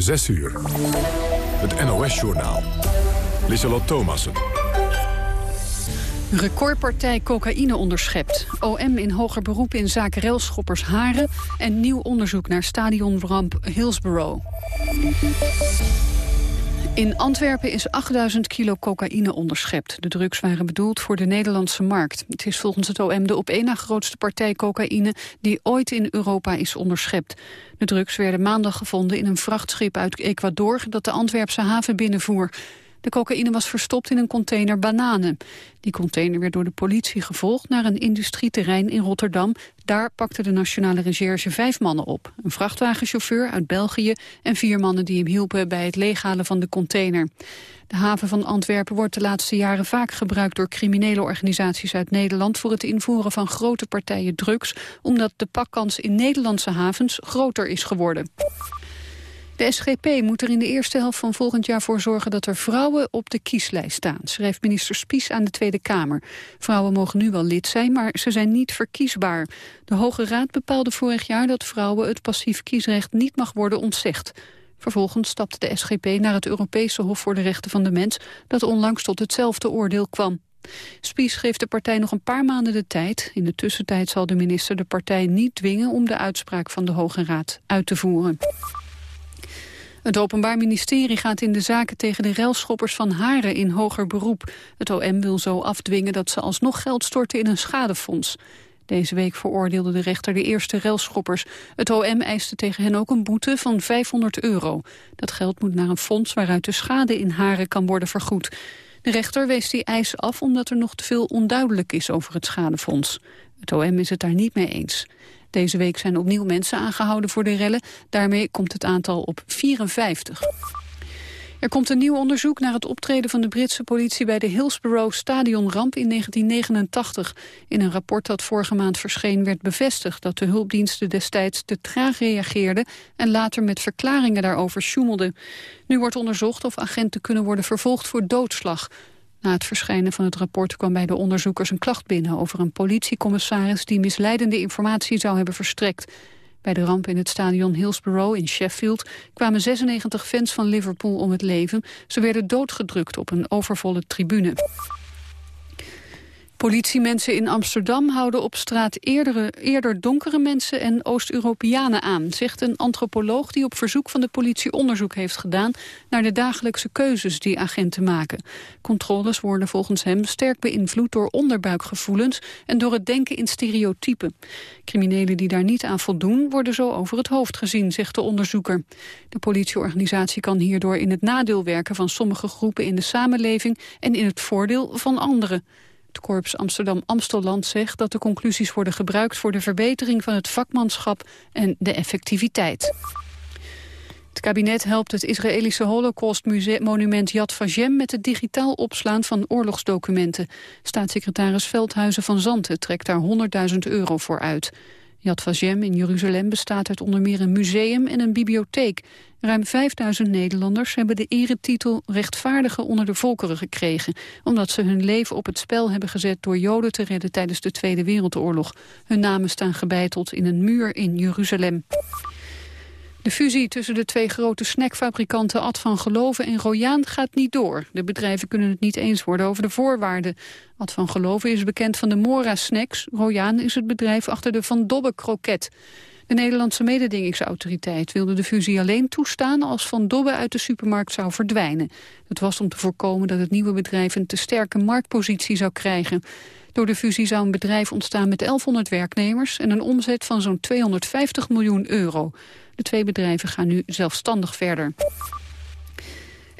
6 uur. Het NOS-journaal. Lieselot Thomassen. Recordpartij cocaïne onderschept. OM in hoger beroep in zaken railschoppers Haren... en nieuw onderzoek naar stadionramp Hillsborough. In Antwerpen is 8000 kilo cocaïne onderschept. De drugs waren bedoeld voor de Nederlandse markt. Het is volgens het OM de op één na grootste partij cocaïne... die ooit in Europa is onderschept. De drugs werden maandag gevonden in een vrachtschip uit Ecuador... dat de Antwerpse haven binnenvoer. De cocaïne was verstopt in een container bananen. Die container werd door de politie gevolgd naar een industrieterrein in Rotterdam. Daar pakte de Nationale Recherche vijf mannen op. Een vrachtwagenchauffeur uit België en vier mannen die hem hielpen bij het leeghalen van de container. De haven van Antwerpen wordt de laatste jaren vaak gebruikt door criminele organisaties uit Nederland voor het invoeren van grote partijen drugs, omdat de pakkans in Nederlandse havens groter is geworden. De SGP moet er in de eerste helft van volgend jaar voor zorgen dat er vrouwen op de kieslijst staan, schrijft minister Spies aan de Tweede Kamer. Vrouwen mogen nu wel lid zijn, maar ze zijn niet verkiesbaar. De Hoge Raad bepaalde vorig jaar dat vrouwen het passief kiesrecht niet mag worden ontzegd. Vervolgens stapte de SGP naar het Europese Hof voor de Rechten van de Mens, dat onlangs tot hetzelfde oordeel kwam. Spies geeft de partij nog een paar maanden de tijd. In de tussentijd zal de minister de partij niet dwingen om de uitspraak van de Hoge Raad uit te voeren. Het Openbaar Ministerie gaat in de zaken tegen de relschoppers van Haren in hoger beroep. Het OM wil zo afdwingen dat ze alsnog geld storten in een schadefonds. Deze week veroordeelde de rechter de eerste relschoppers. Het OM eiste tegen hen ook een boete van 500 euro. Dat geld moet naar een fonds waaruit de schade in Haren kan worden vergoed. De rechter wees die eis af omdat er nog te veel onduidelijk is over het schadefonds. Het OM is het daar niet mee eens. Deze week zijn opnieuw mensen aangehouden voor de rellen. Daarmee komt het aantal op 54. Er komt een nieuw onderzoek naar het optreden van de Britse politie bij de Hillsborough stadionramp in 1989. In een rapport dat vorige maand verscheen werd bevestigd dat de hulpdiensten destijds te traag reageerden en later met verklaringen daarover sjoemelden. Nu wordt onderzocht of agenten kunnen worden vervolgd voor doodslag. Na het verschijnen van het rapport kwam bij de onderzoekers een klacht binnen over een politiecommissaris die misleidende informatie zou hebben verstrekt. Bij de ramp in het stadion Hillsborough in Sheffield kwamen 96 fans van Liverpool om het leven. Ze werden doodgedrukt op een overvolle tribune. Politiemensen in Amsterdam houden op straat eerdere, eerder donkere mensen en Oost-Europeanen aan, zegt een antropoloog die op verzoek van de politie onderzoek heeft gedaan naar de dagelijkse keuzes die agenten maken. Controles worden volgens hem sterk beïnvloed door onderbuikgevoelens en door het denken in stereotypen. Criminelen die daar niet aan voldoen worden zo over het hoofd gezien, zegt de onderzoeker. De politieorganisatie kan hierdoor in het nadeel werken van sommige groepen in de samenleving en in het voordeel van anderen. Het korps Amsterdam-Amstelland zegt dat de conclusies worden gebruikt voor de verbetering van het vakmanschap en de effectiviteit. Het kabinet helpt het Israëlische holocaustmonument Yad Vashem met het digitaal opslaan van oorlogsdocumenten. Staatssecretaris Veldhuizen van Zanten trekt daar 100.000 euro voor uit. Yad Vashem in Jeruzalem bestaat uit onder meer een museum en een bibliotheek. Ruim 5000 Nederlanders hebben de eretitel rechtvaardige onder de volkeren gekregen, omdat ze hun leven op het spel hebben gezet door Joden te redden tijdens de Tweede Wereldoorlog. Hun namen staan gebeiteld in een muur in Jeruzalem. De fusie tussen de twee grote snackfabrikanten Ad van Geloven en Royaan gaat niet door. De bedrijven kunnen het niet eens worden over de voorwaarden. Ad van Geloven is bekend van de Mora Snacks. Royaan is het bedrijf achter de Van Dobbe Kroket. De Nederlandse mededingingsautoriteit wilde de fusie alleen toestaan als Van Dobbe uit de supermarkt zou verdwijnen. Het was om te voorkomen dat het nieuwe bedrijf een te sterke marktpositie zou krijgen. Door de fusie zou een bedrijf ontstaan met 1100 werknemers en een omzet van zo'n 250 miljoen euro. De twee bedrijven gaan nu zelfstandig verder.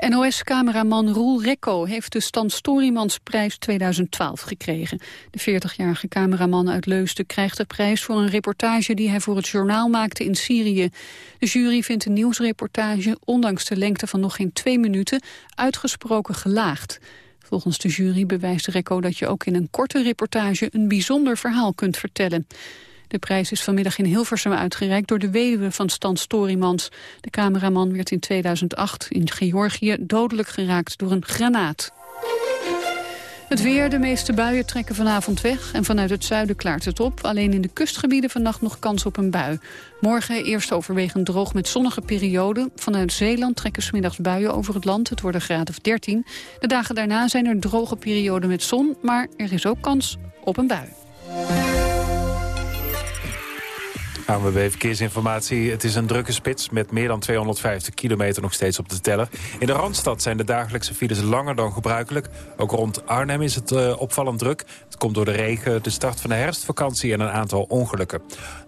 NOS-cameraman Roel Rekko heeft de Stan Storymansprijs 2012 gekregen. De 40-jarige cameraman uit Leusden krijgt de prijs voor een reportage die hij voor het journaal maakte in Syrië. De jury vindt de nieuwsreportage, ondanks de lengte van nog geen twee minuten, uitgesproken gelaagd. Volgens de jury bewijst Rekko dat je ook in een korte reportage een bijzonder verhaal kunt vertellen. De prijs is vanmiddag in Hilversum uitgereikt door de weduwe van Stan Storymans. De cameraman werd in 2008 in Georgië dodelijk geraakt door een granaat. Het weer, de meeste buien trekken vanavond weg... en vanuit het zuiden klaart het op. Alleen in de kustgebieden vannacht nog kans op een bui. Morgen eerst overwegend droog met zonnige perioden. Vanuit Zeeland trekken smiddags buien over het land. Het wordt een graad of 13. De dagen daarna zijn er droge perioden met zon... maar er is ook kans op een bui. ANWB Verkeersinformatie. Het is een drukke spits met meer dan 250 kilometer nog steeds op de teller. In de Randstad zijn de dagelijkse files langer dan gebruikelijk. Ook rond Arnhem is het uh, opvallend druk. Het komt door de regen, de start van de herfstvakantie en een aantal ongelukken.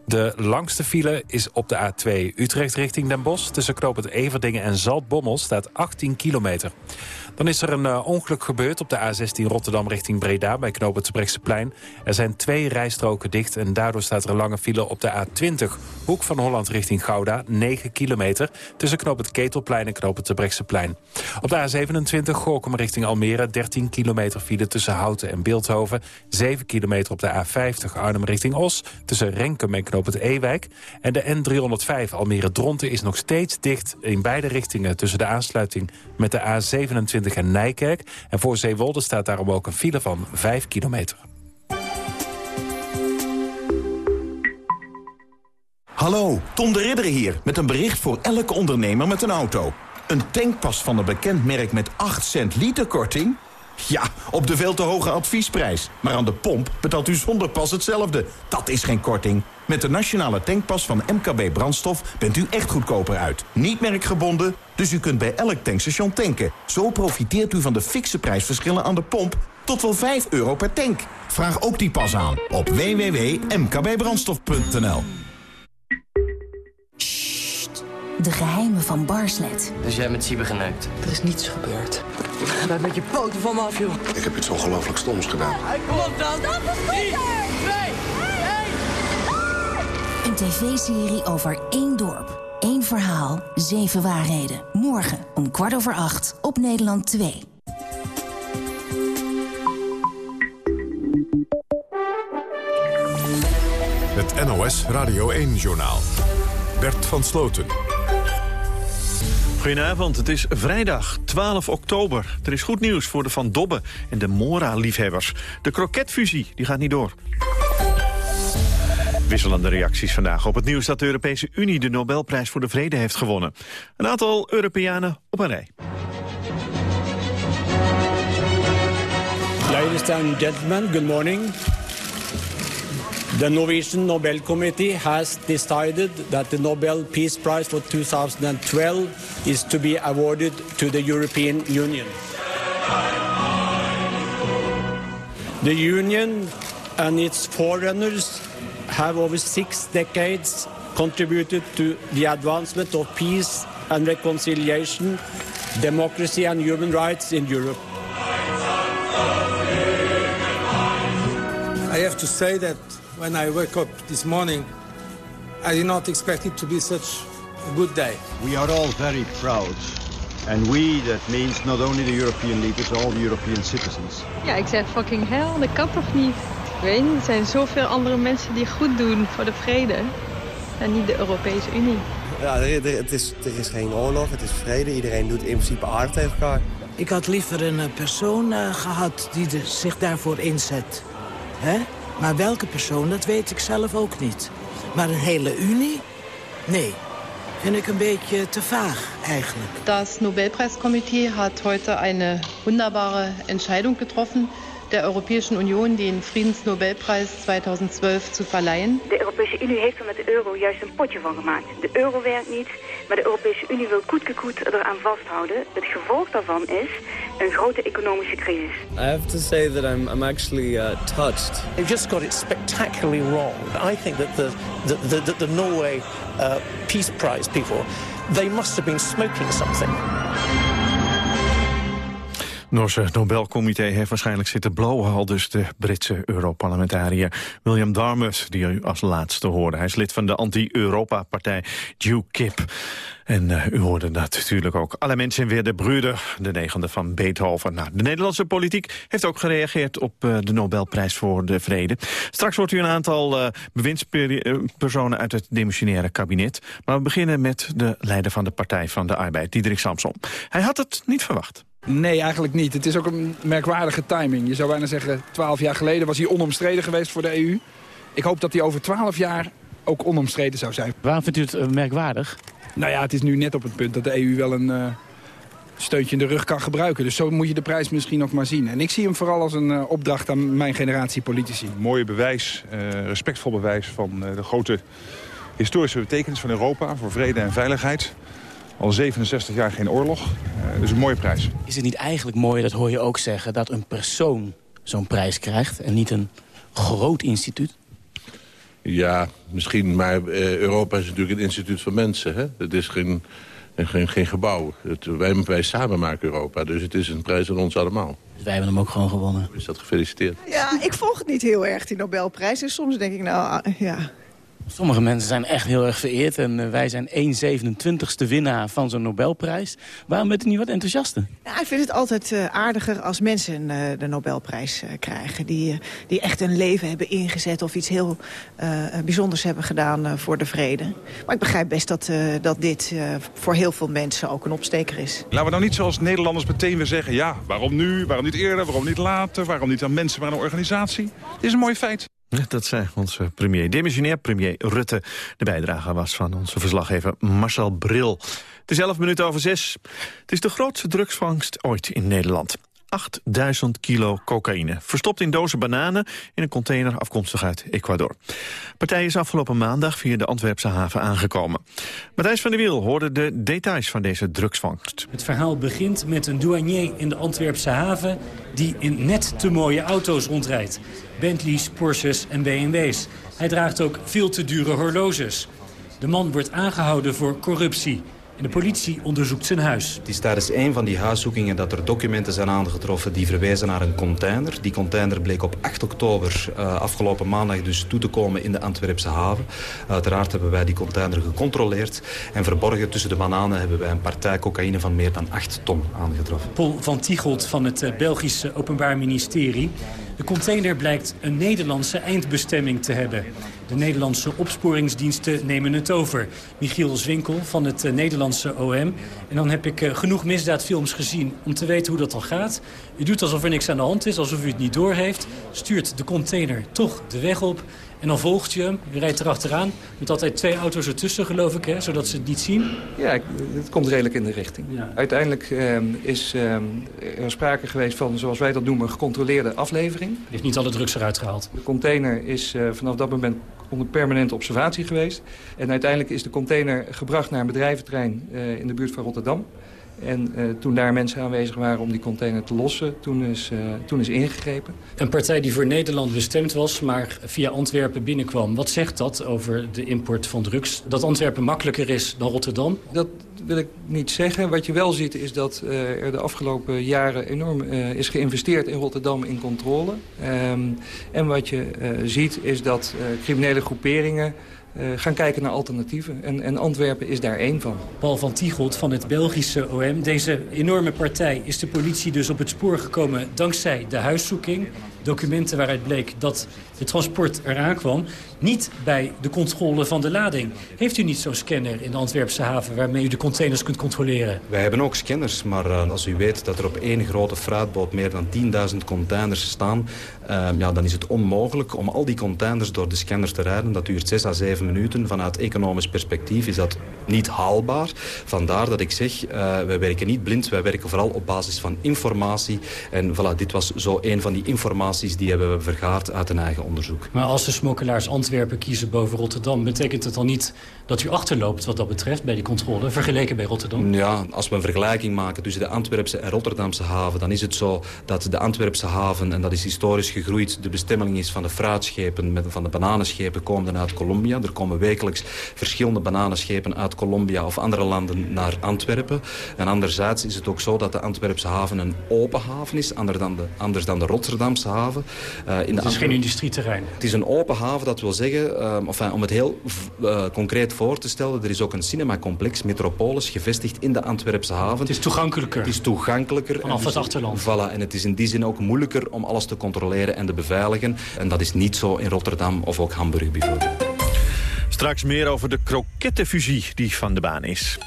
De langste file is op de A2 Utrecht richting Den Bosch. Tussen Knoop het Everdingen en Zaltbommel staat 18 kilometer. Dan is er een uh, ongeluk gebeurd op de A16 Rotterdam richting Breda... bij knoop het Brechtseplein. Er zijn twee rijstroken dicht en daardoor staat er een lange file op de A20. Hoek van Holland richting Gouda, 9 kilometer... tussen knoop het Ketelplein en knoop het Brechtseplein. Op de A27 Gorkum richting Almere, 13 kilometer file... tussen Houten en Beeldhoven. 7 kilometer op de A50 Arnhem richting Os... tussen Renkum en knoop het Ewijk. En de N305 Almere-Dronten is nog steeds dicht... in beide richtingen tussen de aansluiting met de A27 en Nijkerk. En voor Zeewolde staat daarom ook een file van 5 kilometer. Hallo, Tom de Ridder hier met een bericht voor elke ondernemer met een auto. Een tankpas van een bekend merk met 8 cent liter korting? Ja, op de veel te hoge adviesprijs. Maar aan de pomp betaalt u zonder pas hetzelfde. Dat is geen korting. Met de nationale tankpas van MKB Brandstof bent u echt goedkoper uit. Niet merkgebonden, dus u kunt bij elk tankstation tanken. Zo profiteert u van de fikse prijsverschillen aan de pomp tot wel 5 euro per tank. Vraag ook die pas aan op www.mkbbrandstof.nl de geheimen van Barslet. Dus jij met Siebe geneukt? Er is niets gebeurd. Blijf met je poten van me af, joh. Ik heb iets ongelooflijk stoms gedaan. Hij klopt dan. Stop Een tv-serie over één dorp. één verhaal, zeven waarheden. Morgen om kwart over acht op Nederland 2. Het NOS Radio 1-journaal. Bert van Sloten. Goedenavond, het is vrijdag 12 oktober. Er is goed nieuws voor de Van Dobbe en de Mora-liefhebbers. De kroketfusie die gaat niet door. Wisselende reacties vandaag op het nieuws dat de Europese Unie de Nobelprijs voor de Vrede heeft gewonnen. Een aantal Europeanen op een rij. Ladies and gentlemen, good morning. The Norwegian Nobel Committee has decided that the Nobel Peace Prize for 2012 is to be awarded to the European Union. The Union and its forerunners have over six decades contributed to the advancement of peace and reconciliation, democracy and human rights in Europe. I have to say that when I woke up this morning, I did not expect it to be such a good day. We are all very proud. And we, that means not only the European leaders, all the European citizens. Ja, ik zeg fucking hell, dat kan toch niet? Ik weet niet, er zijn zoveel andere mensen die goed doen voor de vrede. En niet de Europese Unie. Ja, er, er, het is, er is geen oorlog, het is vrede. Iedereen doet in principe aardig tegen elkaar. Ik had liever een eh, persoon uh, gehad die de, zich daarvoor inzet. Hè? Maar welke persoon, dat weet ik zelf ook niet. Maar een hele unie? Nee, vind ik een beetje te vaag eigenlijk. Das Nobelpreiskomitee hat heute eine wunderbare Entscheidung getroffen der Europäischen Union den Friedensnobelpreis 2012 zu verleihen. De Europese Unie heeft er met de euro juist een potje van gemaakt. De euro werkt niet, maar de Europese Unie wil koetkekoet eraan vasthouden. Het gevolg daarvan is een grote economische crisis. I have to say that I'm, I'm actually uh, touched. They've just got it spectacularly wrong. I think that the, the, the, the Norway uh, Peace Prize people, they must have been smoking something. Noorse Nobelcomité heeft waarschijnlijk zitten blowen... al dus de Britse Europarlementariër William Dartmouth... die u als laatste hoorde. Hij is lid van de anti-Europa-partij UKIP. En uh, u hoorde natuurlijk ook. Alle mensen weer de Brüder, de negende van Beethoven. Nou, de Nederlandse politiek heeft ook gereageerd op uh, de Nobelprijs voor de Vrede. Straks hoort u een aantal uh, bewindspersonen uit het demissionaire kabinet. Maar we beginnen met de leider van de Partij van de Arbeid, Diederik Samson. Hij had het niet verwacht. Nee, eigenlijk niet. Het is ook een merkwaardige timing. Je zou bijna zeggen, twaalf jaar geleden was hij onomstreden geweest voor de EU. Ik hoop dat hij over twaalf jaar ook onomstreden zou zijn. Waarom vindt u het uh, merkwaardig? Nou ja, het is nu net op het punt dat de EU wel een uh, steuntje in de rug kan gebruiken. Dus zo moet je de prijs misschien nog maar zien. En ik zie hem vooral als een uh, opdracht aan mijn generatie politici. Mooie bewijs, respectvol bewijs van de grote historische betekenis van Europa... voor vrede en veiligheid. Al 67 jaar geen oorlog. dus een mooie prijs. Is het niet eigenlijk mooi, dat hoor je ook zeggen... dat een persoon zo'n prijs krijgt en niet een groot instituut? Ja, misschien, maar uh, Europa is natuurlijk een instituut van mensen. Hè? Het is geen, geen, geen gebouw. Het, wij, wij samen maken Europa, dus het is een prijs aan ons allemaal. Dus wij hebben hem ook gewoon gewonnen. Is dat gefeliciteerd? Ja, ik volg het niet heel erg, die Nobelprijs. En soms denk ik, nou, ja... Sommige mensen zijn echt heel erg vereerd. En uh, wij zijn 1,27ste winnaar van zo'n Nobelprijs. Waarom bent u niet wat enthousiaster? Nou, ik vind het altijd uh, aardiger als mensen uh, de Nobelprijs krijgen. Die, die echt een leven hebben ingezet of iets heel bijzonders hebben gedaan voor de vrede. Maar ik begrijp best dat, dat dit voor heel veel mensen ook een opsteker is. Laten we nou niet zoals Nederlanders meteen weer zeggen... ja, waarom nu, waarom niet eerder, waarom niet later... waarom niet aan mensen, maar aan een organisatie. Het is een mooi feit. Dat zei onze premier, demissionair premier Rutte. De bijdrage was van onze verslaggever Marcel Bril. Het is 11 minuten over 6. Het is de grootste drugsvangst ooit in Nederland. 8000 kilo cocaïne. Verstopt in dozen bananen in een container afkomstig uit Ecuador. De partij is afgelopen maandag via de Antwerpse haven aangekomen. Matthijs van der Wiel hoorde de details van deze drugsvangst. Het verhaal begint met een douanier in de Antwerpse haven... die in net te mooie auto's rondrijdt. Bentleys, Porsches en BMW's. Hij draagt ook veel te dure horloges. De man wordt aangehouden voor corruptie. En de politie onderzoekt zijn huis. Het is tijdens een van die huiszoekingen dat er documenten zijn aangetroffen... die verwijzen naar een container. Die container bleek op 8 oktober uh, afgelopen maandag dus toe te komen in de Antwerpse haven. Uiteraard hebben wij die container gecontroleerd. En verborgen tussen de bananen hebben wij een partij cocaïne van meer dan 8 ton aangetroffen. Paul van Tichelt van het uh, Belgische Openbaar Ministerie. De container blijkt een Nederlandse eindbestemming te hebben. De Nederlandse opsporingsdiensten nemen het over. Michiel Zwinkel van het uh, Nederlandse OM. En dan heb ik uh, genoeg misdaadfilms gezien om te weten hoe dat al gaat. U doet alsof er niks aan de hand is, alsof u het niet doorheeft. Stuurt de container toch de weg op. En dan volgt je hem, je rijdt erachteraan. Met altijd twee auto's ertussen, geloof ik, hè, zodat ze het niet zien. Ja, het komt redelijk in de richting. Ja. Uiteindelijk uh, is uh, er sprake geweest van, zoals wij dat noemen, gecontroleerde aflevering. Heeft niet alle drugs eruit gehaald. De container is uh, vanaf dat moment onder permanente observatie geweest. En uiteindelijk is de container gebracht naar een bedrijventerrein in de buurt van Rotterdam. En uh, toen daar mensen aanwezig waren om die container te lossen, toen is, uh, toen is ingegrepen. Een partij die voor Nederland bestemd was, maar via Antwerpen binnenkwam. Wat zegt dat over de import van drugs? Dat Antwerpen makkelijker is dan Rotterdam? Dat wil ik niet zeggen. Wat je wel ziet is dat uh, er de afgelopen jaren enorm is geïnvesteerd in Rotterdam in controle. Um, en wat je ziet is dat criminele groeperingen gaan kijken naar alternatieven. En, en, Antwerpen is daar één van. Paul van Tiegelt van het Belgische OM. Deze enorme partij is de politie dus op het spoor gekomen dankzij de huiszoeking. Documenten waaruit bleek dat het transport eraan kwam. Niet bij de controle van de lading. Heeft u niet zo'n scanner in de Antwerpse haven waarmee u de containers kunt controleren? Wij hebben ook scanners, maar uh, als u weet dat er op één grote fruitboot meer dan 10.000 containers staan... Uh, ja, dan is het onmogelijk om al die containers door de scanners te rijden. Dat duurt 6 à 7 minuten. Vanuit economisch perspectief is dat niet haalbaar. Vandaar dat ik zeg, uh, wij werken niet blind, wij werken vooral op basis van informatie. En voilà, dit was zo een van die informaties die hebben we vergaard uit een eigen onderzoek. Maar als de smokkelaars Antwerpen kiezen boven Rotterdam... betekent het dan niet dat u achterloopt wat dat betreft bij die controle... vergeleken bij Rotterdam? Ja, als we een vergelijking maken tussen de Antwerpse en Rotterdamse haven... dan is het zo dat de Antwerpse haven, en dat is historisch gegroeid... de bestemming is van de fruitschepen, met, van de bananenschepen komen uit Colombia. Er komen wekelijks verschillende bananenschepen uit Colombia of andere landen naar Antwerpen. En anderzijds is het ook zo dat de Antwerpse haven een open haven is... anders dan de, anders dan de Rotterdamse haven. Uh, in het is geen Het is een open haven, dat wil zeggen, enfin, om het heel uh, concreet voor te stellen... er is ook een cinemacomplex, Metropolis, gevestigd in de Antwerpse haven. Het is toegankelijker? Het is toegankelijker. Vanaf dus, het achterland? Voilà, en het is in die zin ook moeilijker om alles te controleren en te beveiligen. En dat is niet zo in Rotterdam of ook Hamburg bijvoorbeeld. Straks meer over de krokettenfusie die van de baan is.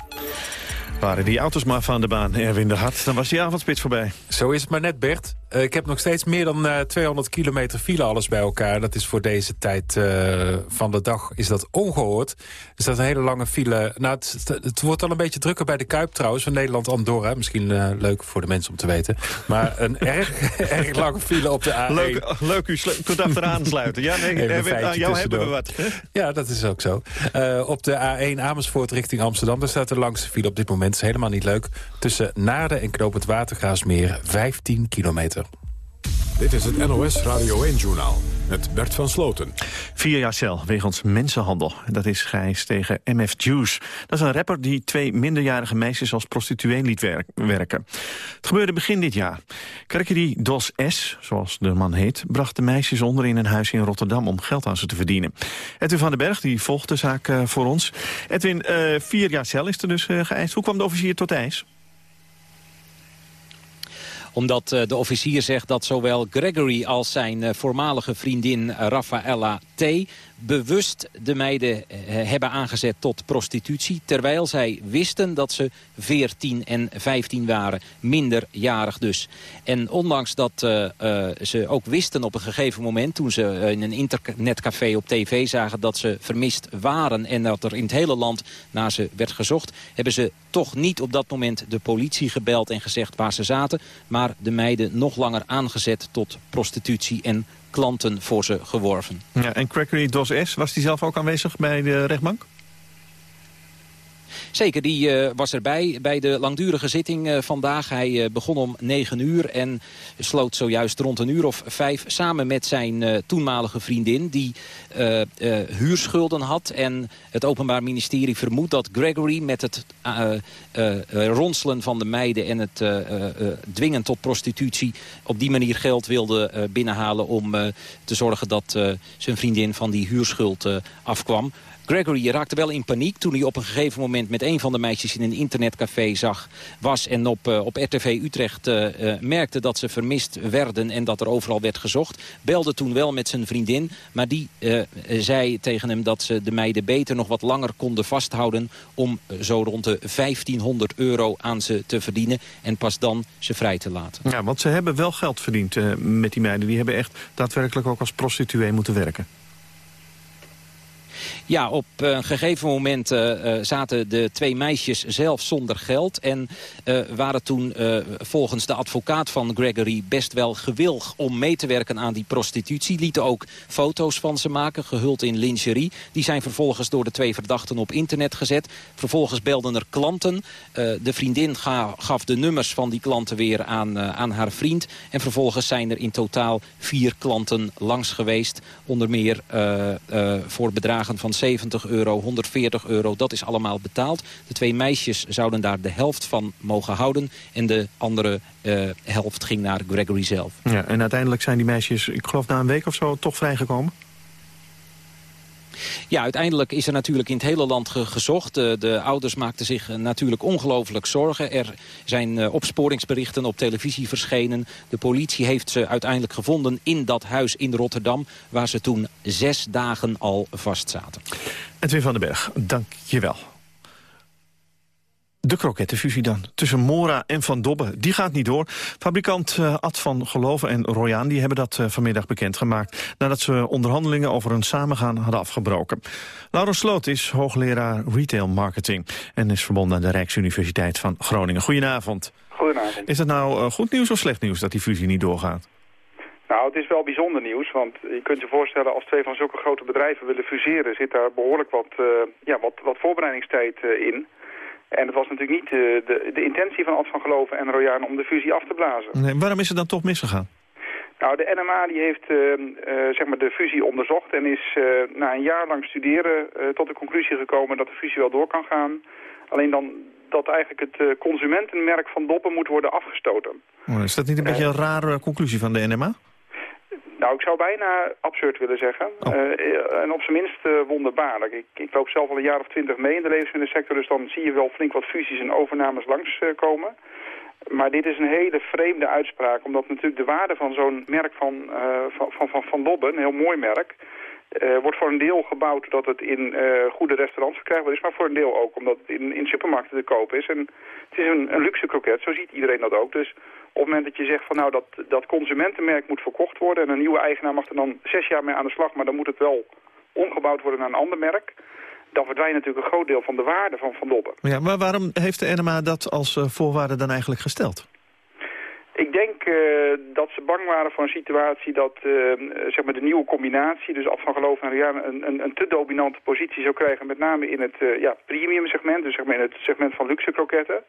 Waren die auto's maar van de baan, Erwin de Hart, dan was die avondspits voorbij. Zo is het maar net, Bert. Uh, ik heb nog steeds meer dan uh, 200 kilometer file alles bij elkaar. Dat is voor deze tijd uh, van de dag is dat ongehoord. Dus dat is een hele lange file. Nou, het, het, wordt al een beetje drukker bij de Kuip trouwens, van Nederland-Andorra. Misschien uh, leuk voor de mensen om te weten. Maar een erg, erg lange file op de A1. Leuk, leuk u kunt achteraan sluiten. Ja, nee, aan jou hebben we wat. Ja, dat is ook zo. op de A1 Amersfoort richting Amsterdam, daar staat de langste file op dit moment. Dat is helemaal niet leuk. Tussen Naarden en Knoop het Watergraasmeer 15 kilometer. Dit is het NOS Radio 1-journaal met Bert van Sloten. Vier jaar cel wegens mensenhandel. Dat is Gijs tegen MF Juice. Dat is een rapper die twee minderjarige meisjes als prostituee liet werken. Het gebeurde begin dit jaar. Kerkerie Dos S, zoals de man heet... bracht de meisjes onder in een huis in Rotterdam om geld aan ze te verdienen. Edwin van den Berg die volgt de zaak uh, voor ons. Edwin, uh, vier jaar cel is er dus uh, geëist. Hoe kwam de officier tot ijs? Omdat uh, de officier zegt dat zowel Gregory als zijn uh, voormalige vriendin Rafaella T bewust de meiden uh, hebben aangezet tot prostitutie... terwijl zij wisten dat ze 14 en 15 waren, minderjarig dus. En ondanks dat uh, ze ook wisten op een gegeven moment... toen ze in een internetcafé op tv zagen dat ze vermist waren... en dat er in het hele land naar ze werd gezocht... hebben ze toch niet op dat moment de politie gebeld en gezegd waar ze zaten... maar de meiden nog langer aangezet tot prostitutie en klanten voor ze geworven. Ja, en Crackery Dos S, was die zelf ook aanwezig bij de rechtbank? Zeker, die uh, was erbij bij de langdurige zitting uh, vandaag. Hij uh, begon om 9 uur en sloot zojuist rond een uur of vijf... samen met zijn toenmalige vriendin die huurschulden had. En het Openbaar Ministerie vermoedt dat Gregory met het ronselen van de meiden... en het dwingen tot prostitutie op die manier geld wilde binnenhalen... om te zorgen dat zijn vriendin van die huurschuld afkwam. Gregory raakte wel in paniek toen hij op een gegeven moment met een van de meisjes in een internetcafé zag, was en op, uh, op RTV Utrecht uh, uh, merkte dat ze vermist werden en dat er overal werd gezocht. Belde toen wel met zijn vriendin, maar die zei tegen hem dat ze de meiden beter nog wat langer konden vasthouden om zo rond de 1500 euro aan ze te verdienen en pas dan ze vrij te laten. Ja, want ze hebben wel geld verdiend met die meiden. Die hebben echt daadwerkelijk ook als prostituee moeten werken. Ja, op een gegeven moment uh, zaten de twee meisjes zelf zonder geld. En uh, waren toen volgens de advocaat van Gregory best wel gewillig om mee te werken aan die prostitutie. Lieten ook foto's van ze maken, gehuld in lingerie. Die zijn vervolgens door de twee verdachten op internet gezet. Vervolgens belden er klanten. de vriendin ga, gaf de nummers van die klanten weer aan, aan haar vriend. En vervolgens zijn er in totaal vier klanten langs geweest. Onder meer voor bedragen van 70 euro, 140 euro, dat is allemaal betaald. De twee meisjes zouden daar de helft van mogen houden. En de andere uh, helft ging naar Gregory zelf. Ja, en uiteindelijk zijn die meisjes, ik geloof na een week of zo, toch vrijgekomen? Ja, uiteindelijk is er natuurlijk in het hele land ge gezocht. De, de, ouders maakten zich natuurlijk ongelooflijk zorgen. Er zijn uh, opsporingsberichten op televisie verschenen. De politie heeft ze uiteindelijk gevonden in dat huis in Rotterdam... waar ze toen zes dagen al vastzaten. Edwin van den Berg, dank je wel. De krokettenfusie dan, tussen Mora en Van Dobbe. Die gaat niet door. Fabrikant uh, Ad van Geloven en Royaan die hebben dat uh, vanmiddag bekendgemaakt... nadat ze onderhandelingen over een samengaan hadden afgebroken. Laura Sloot is hoogleraar retail marketing... en is verbonden aan de Rijksuniversiteit van Groningen. Goedenavond. Goedenavond. Is het nou uh, goed nieuws of slecht nieuws dat die fusie niet doorgaat? Nou, het is wel bijzonder nieuws, want je kunt je voorstellen... als twee van zulke grote bedrijven willen fuseren... zit daar behoorlijk wat, ja, wat, wat voorbereidingstijd in... En het was natuurlijk niet de, de, de intentie van Ad van Geloven en Royaan om de fusie af te blazen. Nee, waarom is het dan toch misgegaan? Nou, de NMA die heeft uh, uh, zeg maar de fusie onderzocht en is uh, na een jaar lang studeren tot de conclusie gekomen dat de fusie wel door kan gaan. Alleen dan dat eigenlijk het consumentenmerk van Doppen moet worden afgestoten. Oh, is dat niet een beetje een rare conclusie van de NMA? Nou, ik zou bijna absurd willen zeggen. Oh. Uh, en op zijn minst uh, wonderbaarlijk. Ik, ik, loop zelf al een jaar of twintig mee in de levensmiddelsector... dus dan zie je wel flink wat fusies en overnames langskomen. Uh, maar dit is een hele vreemde uitspraak... omdat natuurlijk de waarde van zo'n merk van, van, van, van, van Dobben, een heel mooi merk... Uh, wordt voor een deel gebouwd dat het in uh, goede restaurants verkrijgbaar is, maar voor een deel ook omdat het in, in supermarkten te koop is. En het is een, een luxe kroket, zo ziet iedereen dat ook. Dus op het moment dat je zegt van nou dat, dat consumentenmerk moet verkocht worden en een nieuwe eigenaar mag er dan zes jaar mee aan de slag, maar dan moet het wel omgebouwd worden naar een ander merk, dan verdwijnt natuurlijk een groot deel van de waarde van Van Dobben. Ja, maar waarom heeft de NMA dat als uh, voorwaarde dan eigenlijk gesteld? Ik denk uh, dat ze bang waren voor een situatie dat uh, zeg maar de nieuwe combinatie, dus af van geloof naar ja, een, een, een, te dominante positie zou krijgen, met name in het uh, ja, premium segment, dus zeg maar in het segment van luxe kroketten.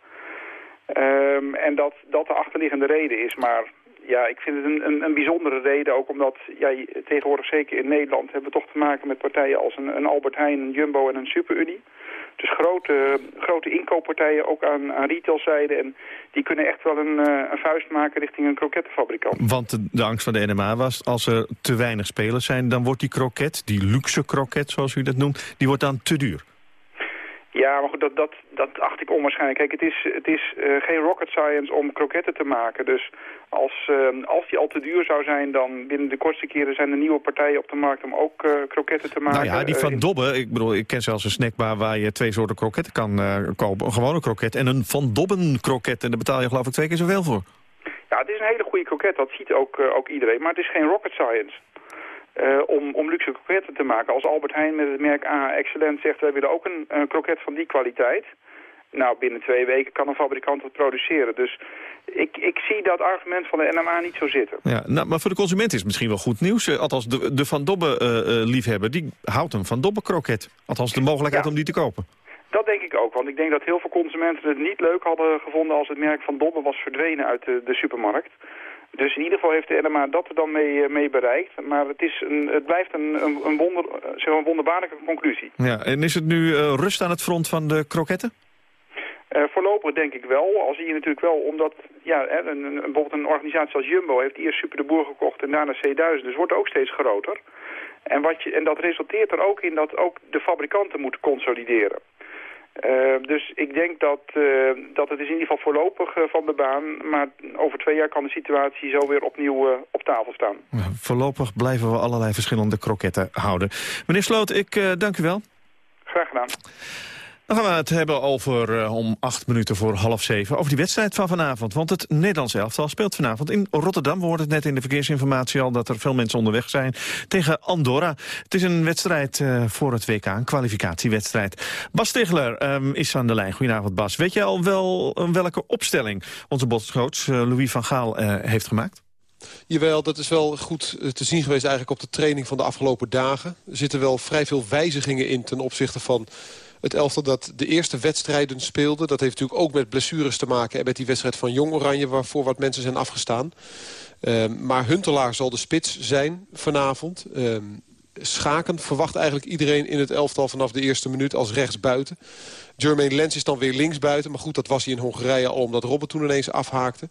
Um, en dat dat de achterliggende reden is, maar ja, ik vind het een, een, een, bijzondere reden, ook omdat ja, tegenwoordig zeker in Nederland hebben we toch te maken met partijen als een, een Albert Heijn, een Jumbo en een Superunie. Dus grote, grote inkooppartijen ook aan, aan retailzijde. En die kunnen echt wel een, uh, een vuist maken richting een krokettenfabrikant. Want de, de, angst van de NMA was, als er te weinig spelers zijn... dan wordt die kroket, die luxe kroket zoals u dat noemt, die wordt dan te duur. Ja, maar goed, dat, dat, dat acht ik onwaarschijnlijk. Kijk, het is, het is uh, geen rocket science om kroketten te maken. Dus als, uh, als die al te duur zou zijn, dan binnen de kortste keren zijn er nieuwe partijen op de markt om ook uh, kroketten te maken. Nou ja, die van Dobbe, ik bedoel, ik ken zelfs een snackbar waar je twee soorten kroketten kan kopen. Een gewone kroket en een Van Dobben kroket. En daar betaal je geloof ik twee keer zoveel voor. Ja, het is een hele goede kroket, dat ziet ook, ook iedereen. Maar het is geen rocket science. Uh, om, om luxe kroketten te maken. Als Albert Heijn met het merk A Excellent zegt... wij willen ook een, een kroket van die kwaliteit... Nou, binnen twee weken kan een fabrikant het produceren. Dus ik, ik zie dat argument van de NMA niet zo zitten. Ja, nou, maar voor de consument is het misschien wel goed nieuws. Uh, althans, de, de Van Dobbe-liefhebber, uh, die houdt een Van Dobbe-kroket. Althans, de mogelijkheid ja. om die te kopen. Dat denk ik ook, want ik denk dat heel veel consumenten het niet leuk hadden gevonden... als het merk Van Dobbe was verdwenen uit de, de supermarkt. Dus in ieder geval heeft de NMA dat er dan mee, mee bereikt. Maar het, is een, het blijft een, een, een, wonder, zeg maar een wonderbaarlijke conclusie. Ja, en is het nu uh, rust aan het front van de kroketten? Uh, voorlopig denk ik wel. Al zie je natuurlijk wel, omdat ja, een, een, bijvoorbeeld een organisatie als Jumbo heeft eerst Super de Boer gekocht en daarna C1000. Dus wordt ook steeds groter. En, wat je, en dat resulteert er ook in dat ook de fabrikanten moeten consolideren. Uh, dus ik denk dat, uh, dat het is in ieder geval voorlopig uh, van de baan. Maar over twee jaar kan de situatie zo weer opnieuw op tafel staan. voorlopig blijven we allerlei verschillende kroketten houden. Meneer Sloot, ik dank u wel. Graag gedaan. Dan gaan we het hebben over uh, om acht minuten voor half zeven... over die wedstrijd van vanavond. Want het Nederlandse elftal speelt vanavond in Rotterdam. We het net in de verkeersinformatie al... dat er veel mensen onderweg zijn tegen Andorra. Het is een wedstrijd uh, voor het WK, een kwalificatiewedstrijd. Bas Stigler um, is aan de lijn. Goedenavond, Bas. Weet jij al wel uh, welke opstelling onze bondscoach Louis van Gaal heeft gemaakt? Jawel, dat is wel goed te zien geweest eigenlijk op de training van de afgelopen dagen. Er zitten wel vrij veel wijzigingen in ten opzichte van het elftal dat de eerste wedstrijden speelde. Dat heeft natuurlijk ook met blessures te maken... en met die wedstrijd van Jong Oranje waarvoor wat mensen zijn afgestaan. Uh, maar Huntelaar zal de spits zijn vanavond. Uh, Schaken verwacht eigenlijk iedereen in het elftal vanaf de eerste minuut als rechtsbuiten. Jermaine Lens is dan weer linksbuiten. Maar goed, dat was hij in Hongarije al omdat Robert toen ineens afhaakte.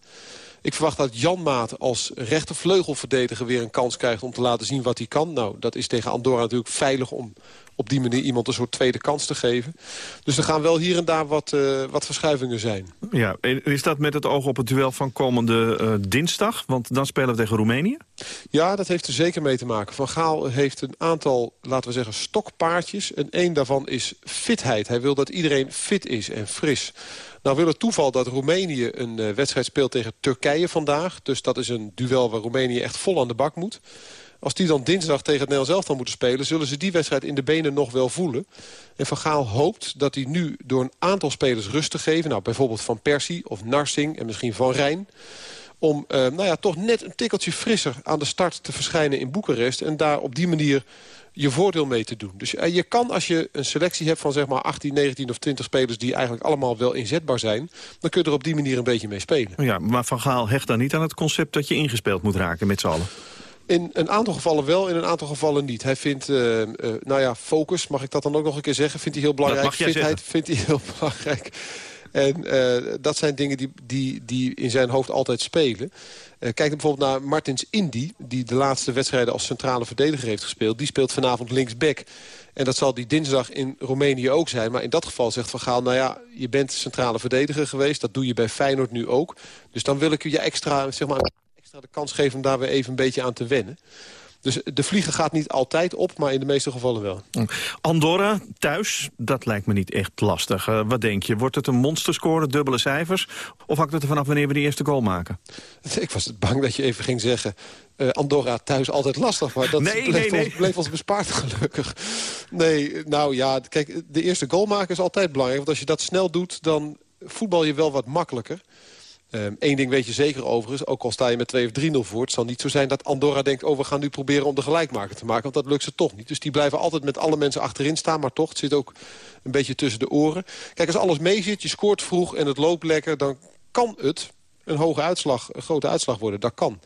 Ik verwacht dat Jan Maat als rechtervleugelverdediger weer een kans krijgt... om te laten zien wat hij kan. Nou, dat is tegen Andorra natuurlijk veilig om op die manier iemand een soort tweede kans te geven. Dus er gaan wel hier en daar wat, uh, wat verschuivingen zijn. Ja, is dat met het oog op het duel van komende uh, dinsdag? Want dan spelen we tegen Roemenië? Ja, dat heeft er zeker mee te maken. Van Gaal heeft een aantal, laten we zeggen, stokpaardjes. En één daarvan is fitheid. Hij wil dat iedereen fit is en fris. Nou wil het toeval dat Roemenië een uh, wedstrijd speelt tegen Turkije vandaag. Dus dat is een duel waar Roemenië echt vol aan de bak moet. Als die dan dinsdag tegen het Nederlands elftal moeten spelen... zullen ze die wedstrijd in de benen nog wel voelen. En Van Gaal hoopt dat hij nu door een aantal spelers rust te geven... nou, bijvoorbeeld Van Persie of Narsing en misschien Van Rijn... om uh, nou ja, toch net een tikkeltje frisser aan de start te verschijnen in Boekarest... en daar op die manier je voordeel mee te doen. Dus uh, je kan als je een selectie hebt van zeg maar 18, 19 of 20 spelers... die eigenlijk allemaal wel inzetbaar zijn... dan kun je er op die manier een beetje mee spelen. Ja, maar Van Gaal hecht dan niet aan het concept dat je ingespeeld moet raken met z'n allen. In een aantal gevallen wel, in een aantal gevallen niet. Hij vindt, uh, uh, nou ja, focus, mag ik dat dan ook nog een keer zeggen... vindt hij heel belangrijk. Fitheid vindt hij heel belangrijk. En uh, dat zijn dingen die, die, die in zijn hoofd altijd spelen. kijk bijvoorbeeld naar Martins Indy... die de laatste wedstrijden als centrale verdediger heeft gespeeld. Die speelt vanavond linksback. En dat zal die dinsdag in Roemenië ook zijn. Maar in dat geval zegt Van Gaal, nou ja, je bent centrale verdediger geweest. Dat doe je bij Feyenoord nu ook. Dus dan wil ik je extra, zeg maar de kans geven om daar weer even een beetje aan te wennen. Dus de vliegen gaat niet altijd op, maar in de meeste gevallen wel. Andorra, thuis, dat lijkt me niet echt lastig. Uh, wat denk je, wordt het een monsterscore, dubbele cijfers? Of hangt het er vanaf wanneer we die eerste goal maken? Ik was bang dat je even ging zeggen... Uh, Andorra thuis altijd lastig, maar dat nee, bleef, nee, ons, bleef, ons, bespaard gelukkig. Nee, nou ja, kijk, de eerste goal maken is altijd belangrijk. Want als je dat snel doet, dan voetbal je wel wat makkelijker. Eén ehm, ding weet je zeker overigens, ook al sta je met 2 of 3-0 voor... het zal niet zo zijn dat Andorra denkt... oh, we gaan nu proberen om de gelijkmaker te maken. Want dat lukt ze toch niet. Dus die blijven altijd met alle mensen achterin staan. Maar toch, het zit ook een beetje tussen de oren. Kijk, als alles meezit, je scoort vroeg en het loopt lekker... dan kan het een hoge uitslag, een grote uitslag worden. Dat kan.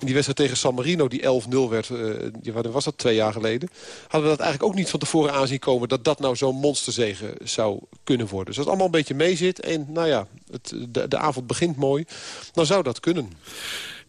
Die wedstrijd tegen San Marino, die 11-0 werd, uh, wat was dat, twee jaar geleden... hadden we dat eigenlijk ook niet van tevoren aanzien komen... dat dat nou zo'n monsterzegen zou kunnen worden. Dus als het allemaal een beetje meezit en nou ja, het, de, de avond begint mooi... dan zou dat kunnen.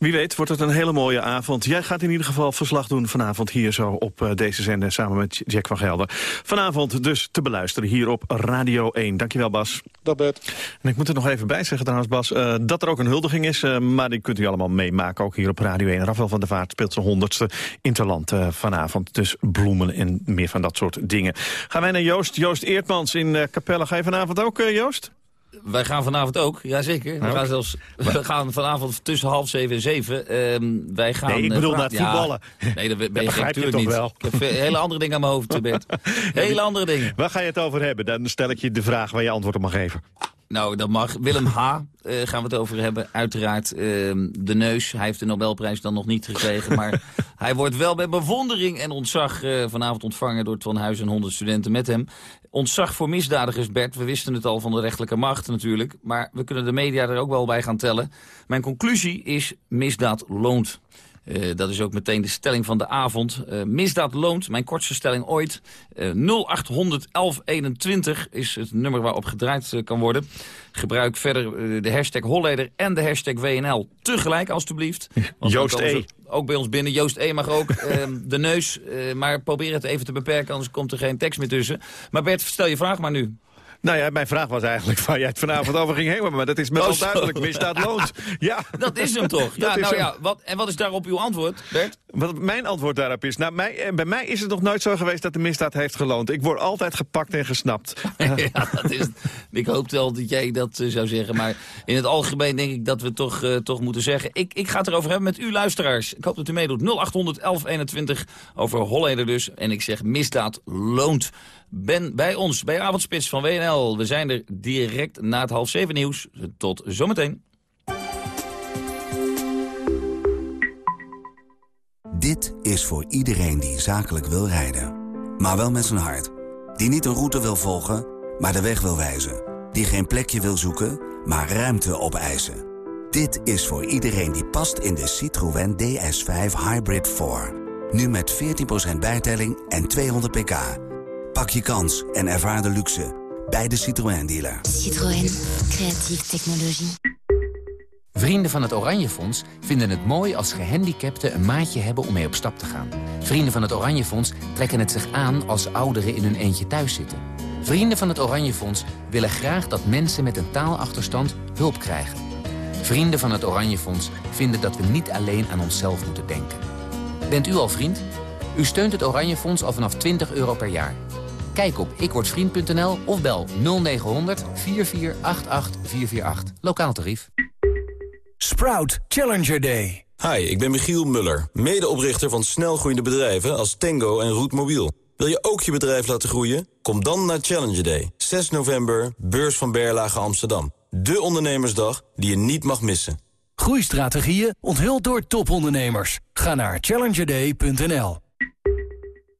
Wie weet wordt het een hele mooie avond. Jij gaat in ieder geval verslag doen vanavond hier zo op uh, deze zender... samen met Jack van Gelder. Vanavond dus te beluisteren hier op Radio 1. Dankjewel Bas. Dat Bert. En ik moet er nog even bij zeggen trouwens Bas... Uh, dat er ook een huldiging is, uh, maar die kunt u allemaal meemaken. Ook hier op Radio 1. Rafael van der Vaart speelt zijn honderdste Interland vanavond. Dus bloemen en meer van dat soort dingen. Gaan wij naar Joost. Joost Eertmans in Capelle. Ga je vanavond ook Joost? Wij gaan vanavond ook, jazeker. We, gaan zelfs, we gaan vanavond tussen half zeven en zeven. Uh, wij gaan, nee, ik bedoel uh, naar het voetballen. Ja, nee, dat ben je natuurlijk niet. Wel. Ik heb hele andere dingen aan mijn hoofd, Bert. Hele andere dingen. Waar ga je het over hebben? Dan stel ik je de vraag waar je antwoord op mag geven. Nou, dat mag. Willem H. Uh, gaan we het over hebben. Uiteraard uh, de neus. Hij heeft de Nobelprijs dan nog niet gekregen. maar hij wordt wel met bewondering en ontzag uh, vanavond ontvangen... door Twan Huis en honderd studenten met hem. Ontzag voor misdadigers, Bert. We wisten het al van de rechterlijke macht natuurlijk. Maar we kunnen de media er ook wel bij gaan tellen. Mijn conclusie is misdaad loont. Uh, dat is ook meteen de stelling van de avond. Uh, misdaad loont, mijn kortste stelling ooit. Uh, 0800 1121 is het nummer waarop gedraaid kan worden. Gebruik verder de hashtag Holleder en de hashtag WNL tegelijk alstublieft. Joost E. Ook bij ons binnen. Joost E mag ook. de neus. maar probeer het even te beperken, anders komt er geen tekst meer tussen. Maar Bert, stel je vraag maar nu. Nou ja, mijn vraag was eigenlijk waar jij het vanavond over ging heen. Maar dat is met oh, duidelijk. Misdaad loont. Ja. Dat is hem toch? Ja, nou ja, wat, en wat is daarop uw antwoord, Bert? Wat mijn antwoord daarop is... Nou, mij, eh, bij mij is het nog nooit zo geweest dat de misdaad heeft geloond. Ik word altijd gepakt en gesnapt. ja, dat is, ik hoop wel dat jij dat uh, zou zeggen. Maar in het algemeen denk ik dat we toch, uh, toch moeten zeggen... Ik, ik ga het erover hebben met u luisteraars. Ik hoop dat u meedoet. 0800 1121 over Holleder dus. En ik zeg misdaad loont. Ben bij ons, bij Avondspits van WNL. We zijn er direct na het half zeven nieuws. Tot zometeen. Dit is voor iedereen die zakelijk wil rijden. Maar wel met zijn hart. Die niet een route wil volgen, maar de weg wil wijzen. Die geen plekje wil zoeken, maar ruimte opeisen. Dit is voor iedereen die past in de Citroën DS5 Hybrid 4. Nu met 14% bijtelling en 200 pk. Pak je kans en ervaar de luxe bij de Citroën dealer. Citroën, creatieve technologie. Vrienden van het Oranje Fonds vinden het mooi als gehandicapten een maatje hebben om mee op stap te gaan. Vrienden van het Oranje Fonds trekken het zich aan als ouderen in hun eentje thuis zitten. Vrienden van het Oranje Fonds willen graag dat mensen met een taalachterstand hulp krijgen. Vrienden van het Oranje Fonds vinden dat we niet alleen aan onszelf moeten denken. Bent u al vriend? U steunt het Oranje Fonds al vanaf 20 euro per jaar. Kijk op ikwordvriend.nl of bel 0900 4488 448. Lokaal tarief. Sprout Challenger Day. Hi, ik ben Michiel Muller, medeoprichter van snelgroeiende bedrijven als Tango en Roetmobiel. Wil je ook je bedrijf laten groeien? Kom dan naar Challenger Day, 6 november, beurs van Berlage Amsterdam. De ondernemersdag die je niet mag missen. Groeistrategieën onthuld door topondernemers. Ga naar challengerday.nl.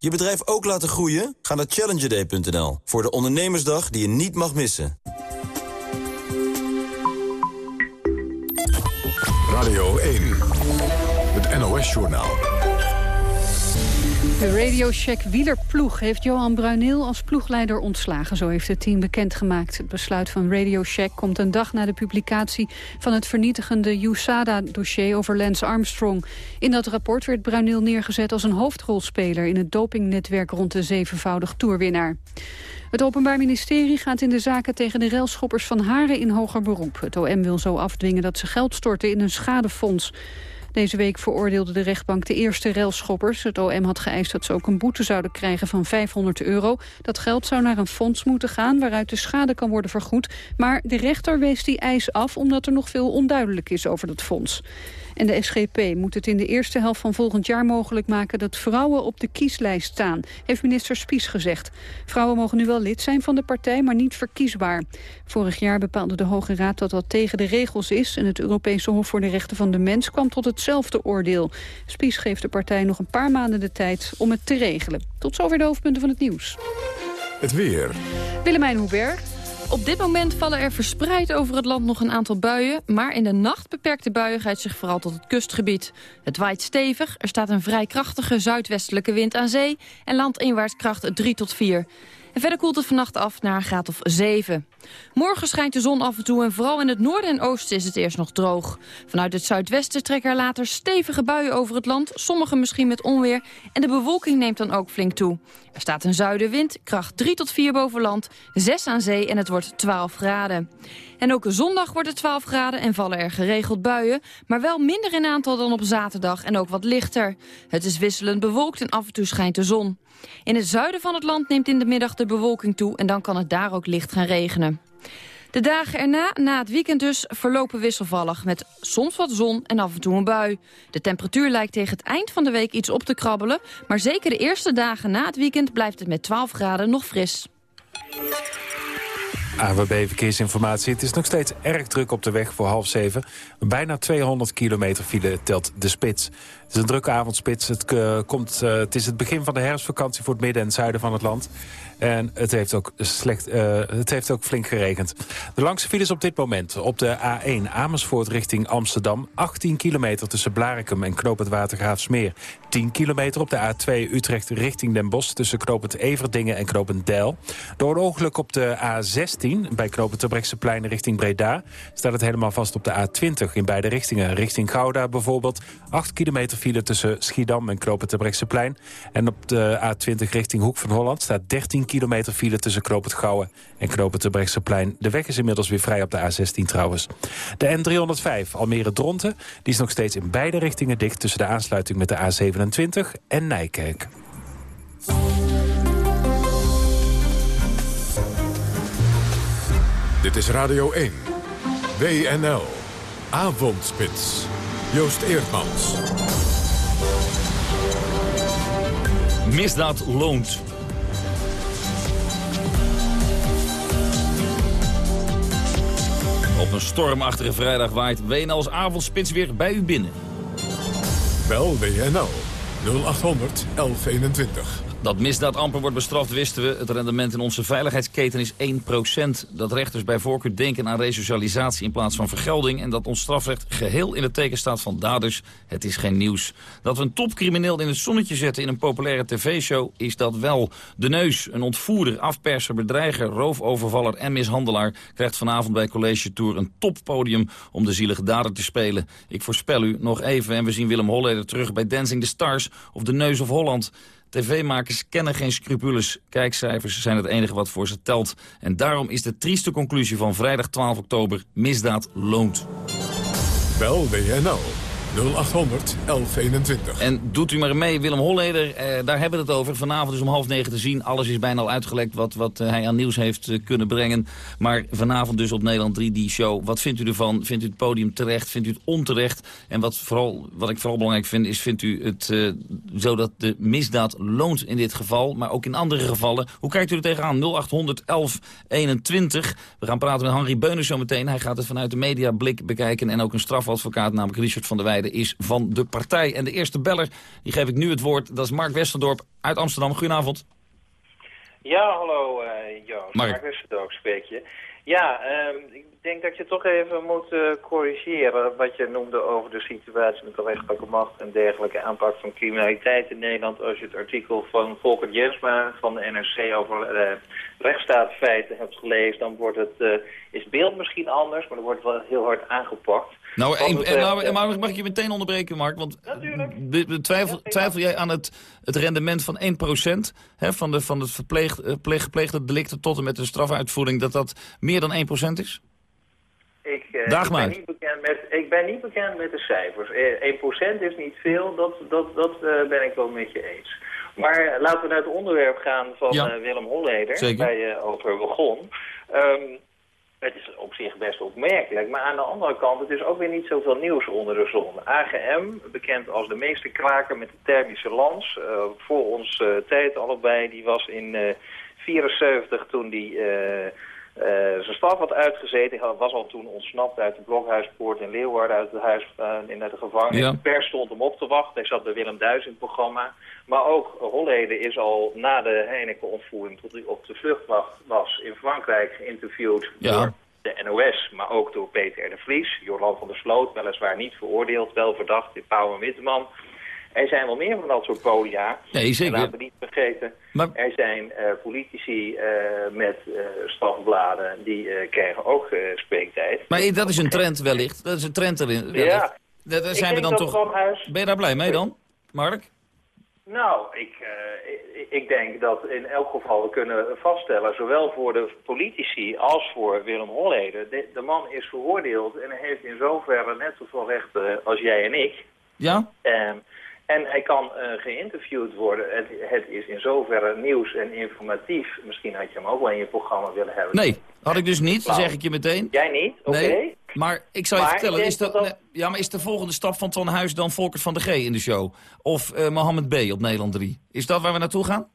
Je bedrijf ook laten groeien? Ga naar challengerday.nl voor de ondernemersdag die je niet mag missen. Radio 1, het NOS-journaal. De Radio Shack wielerploeg heeft Johan Bruineel als ploegleider ontslagen. Zo heeft het team bekendgemaakt. Het besluit van Radio Shack komt een dag na de publicatie... van het vernietigende USADA-dossier over Lance Armstrong. In dat rapport werd Bruineel neergezet als een hoofdrolspeler... in het dopingnetwerk rond de zevenvoudig toerwinnaar. Het Openbaar Ministerie gaat in de zaken tegen de relschoppers van Haren in hoger beroep. Het OM wil zo afdwingen dat ze geld storten in een schadefonds. Deze week veroordeelde de rechtbank de eerste relschoppers. Het OM had geëist dat ze ook een boete zouden krijgen van 500 euro. Dat geld zou naar een fonds moeten gaan waaruit de schade kan worden vergoed. Maar de rechter wees die eis af omdat er nog veel onduidelijk is over dat fonds. En de SGP moet het in de eerste helft van volgend jaar mogelijk maken... dat vrouwen op de kieslijst staan, heeft minister Spies gezegd. Vrouwen mogen nu wel lid zijn van de partij, maar niet verkiesbaar. Vorig jaar bepaalde de Hoge Raad dat dat tegen de regels is... en het Europese Hof voor de Rechten van de Mens kwam tot hetzelfde oordeel. Spies geeft de partij nog een paar maanden de tijd om het te regelen. Tot zover de hoofdpunten van het nieuws. Het weer. Willemijn Hubert. Op dit moment vallen er verspreid over het land nog een aantal buien... maar in de nacht beperkt de buiigheid zich vooral tot het kustgebied. Het waait stevig, er staat een vrij krachtige zuidwestelijke wind aan zee... en landinwaarts kracht 3 tot 4. Verder koelt het vannacht af naar graad of 7. Morgen schijnt de zon af en toe en vooral in het noorden en oosten is het eerst nog droog. Vanuit het zuidwesten trekken er later stevige buien over het land, sommige misschien met onweer. En de bewolking neemt dan ook flink toe. Er staat een zuidenwind, kracht 3 tot 4 boven land, 6 aan zee en het wordt 12 graden. En ook zondag wordt het 12 graden en vallen er geregeld buien, maar wel minder in aantal dan op zaterdag en ook wat lichter. Het is wisselend bewolkt en af en toe schijnt de zon. In het zuiden van het land neemt in de middag de bewolking toe en dan kan het daar ook licht gaan regenen. De dagen erna, na het weekend dus, verlopen wisselvallig... met soms wat zon en af en toe een bui. De temperatuur lijkt tegen het eind van de week iets op te krabbelen... maar zeker de eerste dagen na het weekend blijft het met 12 graden nog fris. AWB Verkeersinformatie. Het is nog steeds erg druk op de weg voor half zeven. Bijna 200 kilometer file telt de spits. Het is een drukke avondspits. Het, uh, komt, uh, het is het begin van de herfstvakantie voor het midden en het zuiden van het land. En het heeft ook, slecht, uh, het heeft ook flink geregend. De langste files op dit moment op de A1 Amersfoort richting Amsterdam. 18 kilometer tussen Blarikum en Knoop Watergraafsmeer. 10 kilometer op de A2 Utrecht richting Den Bosch... tussen Knoop Everdingen en Knoop Deil. Door een ongeluk op de A16 bij Knoop het plein richting Breda... staat het helemaal vast op de A20 in beide richtingen. Richting Gouda bijvoorbeeld. 8 kilometer file tussen Schiedam en Knoop het plein. En op de A20 richting Hoek van Holland staat 13 kilometer file tussen Knoop het Gouwen en Knoop het plein. De weg is inmiddels weer vrij op de A16 trouwens. De N305 Almere-Dronten die is nog steeds in beide richtingen dicht... tussen de aansluiting met de A27 en Nijkerk. Dit is Radio 1. WNL. Avondspits. Joost Eerdmans. Misdaad loont. Op een stormachtige vrijdag waait WNL's avondspits weer bij u binnen. Bel WNL 0800 1121. Dat misdaad amper wordt bestraft wisten we. Het rendement in onze veiligheidsketen is 1%. Dat rechters bij voorkeur denken aan resocialisatie in plaats van vergelding... en dat ons strafrecht geheel in het teken staat van daders. Het is geen nieuws. Dat we een topcrimineel in het zonnetje zetten in een populaire tv-show... is dat wel. De Neus, een ontvoerder, afperser, bedreiger, roofovervaller en mishandelaar... krijgt vanavond bij College Tour een toppodium om de zielige dader te spelen. Ik voorspel u nog even en we zien Willem Holleder terug bij Dancing the Stars... of De Neus of Holland... TV-makers kennen geen scrupules. Kijkcijfers zijn het enige wat voor ze telt. En daarom is de trieste conclusie van vrijdag 12 oktober... misdaad loont. Bel WNL 0800 1121. En doet u maar mee, Willem Holleder, eh, daar hebben we het over. Vanavond is om half negen te zien. Alles is bijna al uitgelekt wat, wat eh, hij aan nieuws heeft eh, kunnen brengen. Maar vanavond dus op Nederland 3, die show. Wat vindt u ervan? Vindt u het podium terecht? Vindt u het onterecht? En wat, vooral, wat ik vooral belangrijk vind, is vindt u het uh, zo dat de misdaad loont in dit geval, maar ook in andere gevallen. Hoe kijkt u er tegenaan? 0800 1121. We gaan praten met Henry Beunen zo meteen. Hij gaat het vanuit de mediablik bekijken en ook een strafadvocaat, namelijk Richard van der Weijden is van de partij. En de eerste beller, die geef ik nu het woord, dat is Mark Westerdorp uit Amsterdam. Goedenavond. Ja, hallo uh, Joost. Mark. Mark Westerdorp spreek je. Ja, ik denk dat je toch even moet eh, corrigeren wat je noemde over de situatie met de rechtelijke macht en dergelijke aanpak van criminaliteit in Nederland. Als je het artikel van Volker Jensma van de NRC over uh, rechtsstaatfeiten hebt gelezen, dan wordt het, uh, is het beeld misschien anders, maar er wordt wel heel hard aangepakt. Nou, en, nou, maar mag ik je meteen onderbreken, Mark? Want twijfel, twijfel jij aan het, het rendement van 1% hè, van, de, van het verpleegd, gepleegde delicten tot en met de strafuitvoering, dat dat meer dan 1% is? Ik, uh, ik, ben niet bekend met, ik ben niet bekend met de cijfers. 1% is niet veel, dat, dat, dat uh, ben ik wel met je eens. Maar laten we naar het onderwerp gaan van ja. uh, Willem Holleder, waar je over begon. Um, het is op zich best opmerkelijk, maar aan de andere kant, het is ook weer niet zoveel nieuws onder de zon. AGM, bekend als de meeste kraker met de thermische lans, voor ons tijd allebei, die was in 74 toen die uh, zijn staf had uitgezeten. Hij was al toen ontsnapt uit de Blokhuispoort in Leeuwarden uit het huis uh, in de gevangenis. Ja. De pers stond hem op te wachten. Hij zat bij Willem Duis in het programma. Maar ook Holleden is al na de Heineken-ontvoering tot hij op de vlucht was in Frankrijk geïnterviewd ja. door de NOS, maar ook door Peter R. de Vries. Joran van der Sloot, weliswaar niet veroordeeld, wel verdacht in Pauw en Witteman. Er zijn wel meer van dat soort podia. Nee, zeker. En laten we niet vergeten, maar... er zijn uh, politici uh, met uh, stafbladen, die krijgen ook spreektijd. Maar dat is een trend wellicht. Dat is een trend erin. Ja. Daar zijn we dan toch... Huis... Ben je daar blij mee dan, Mark? Nou, ik, ik, ik denk dat in elk geval we kunnen vaststellen, zowel voor de politici als voor Willem Holleder, de, de man is veroordeeld en heeft in zoverre net zoveel rechten als jij en ik. Ja? Um, en hij kan uh, geïnterviewd worden. Het, het, is in zoverre nieuws en informatief. Misschien had je hem ook wel in je programma willen hebben. Nee, had ik dus niet, zeg ik je meteen. Jij niet? Oké. Okay. Nee, maar ik zou je vertellen, is, dat, dat... Nee, ja, maar is de volgende stap van Twan Huis dan Volkert van de G in de show? Of uh, Mohammed B op Nederland 3? Is dat waar we naartoe gaan?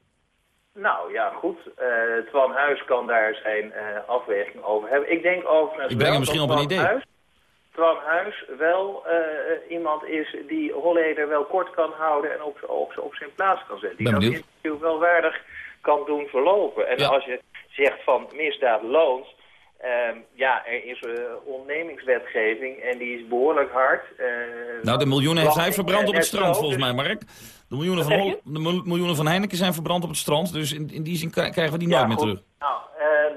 Nou ja, goed. Uh, Twan Huis kan daar zijn afweging over hebben. Ik denk overigens Ik breng hem misschien op een idee. Huis, Twan Huis wel uh, iemand is die Holleder wel kort kan houden en op, op, op zijn plaats kan zetten. Die dat interview wel waardig kan doen verlopen. En ja. als je zegt van misdaad loont, uh, ja, er is uh, ondernemingswetgeving en die is behoorlijk hard. Uh, nou, de miljoenen heeft hij verbrand op het strand, volgens mij, Mark. De miljoenen, van, Hol de miljoenen van Heineken zijn verbrand op het strand, dus in, in die zin krijgen we die ja, nooit meer terug. Nou,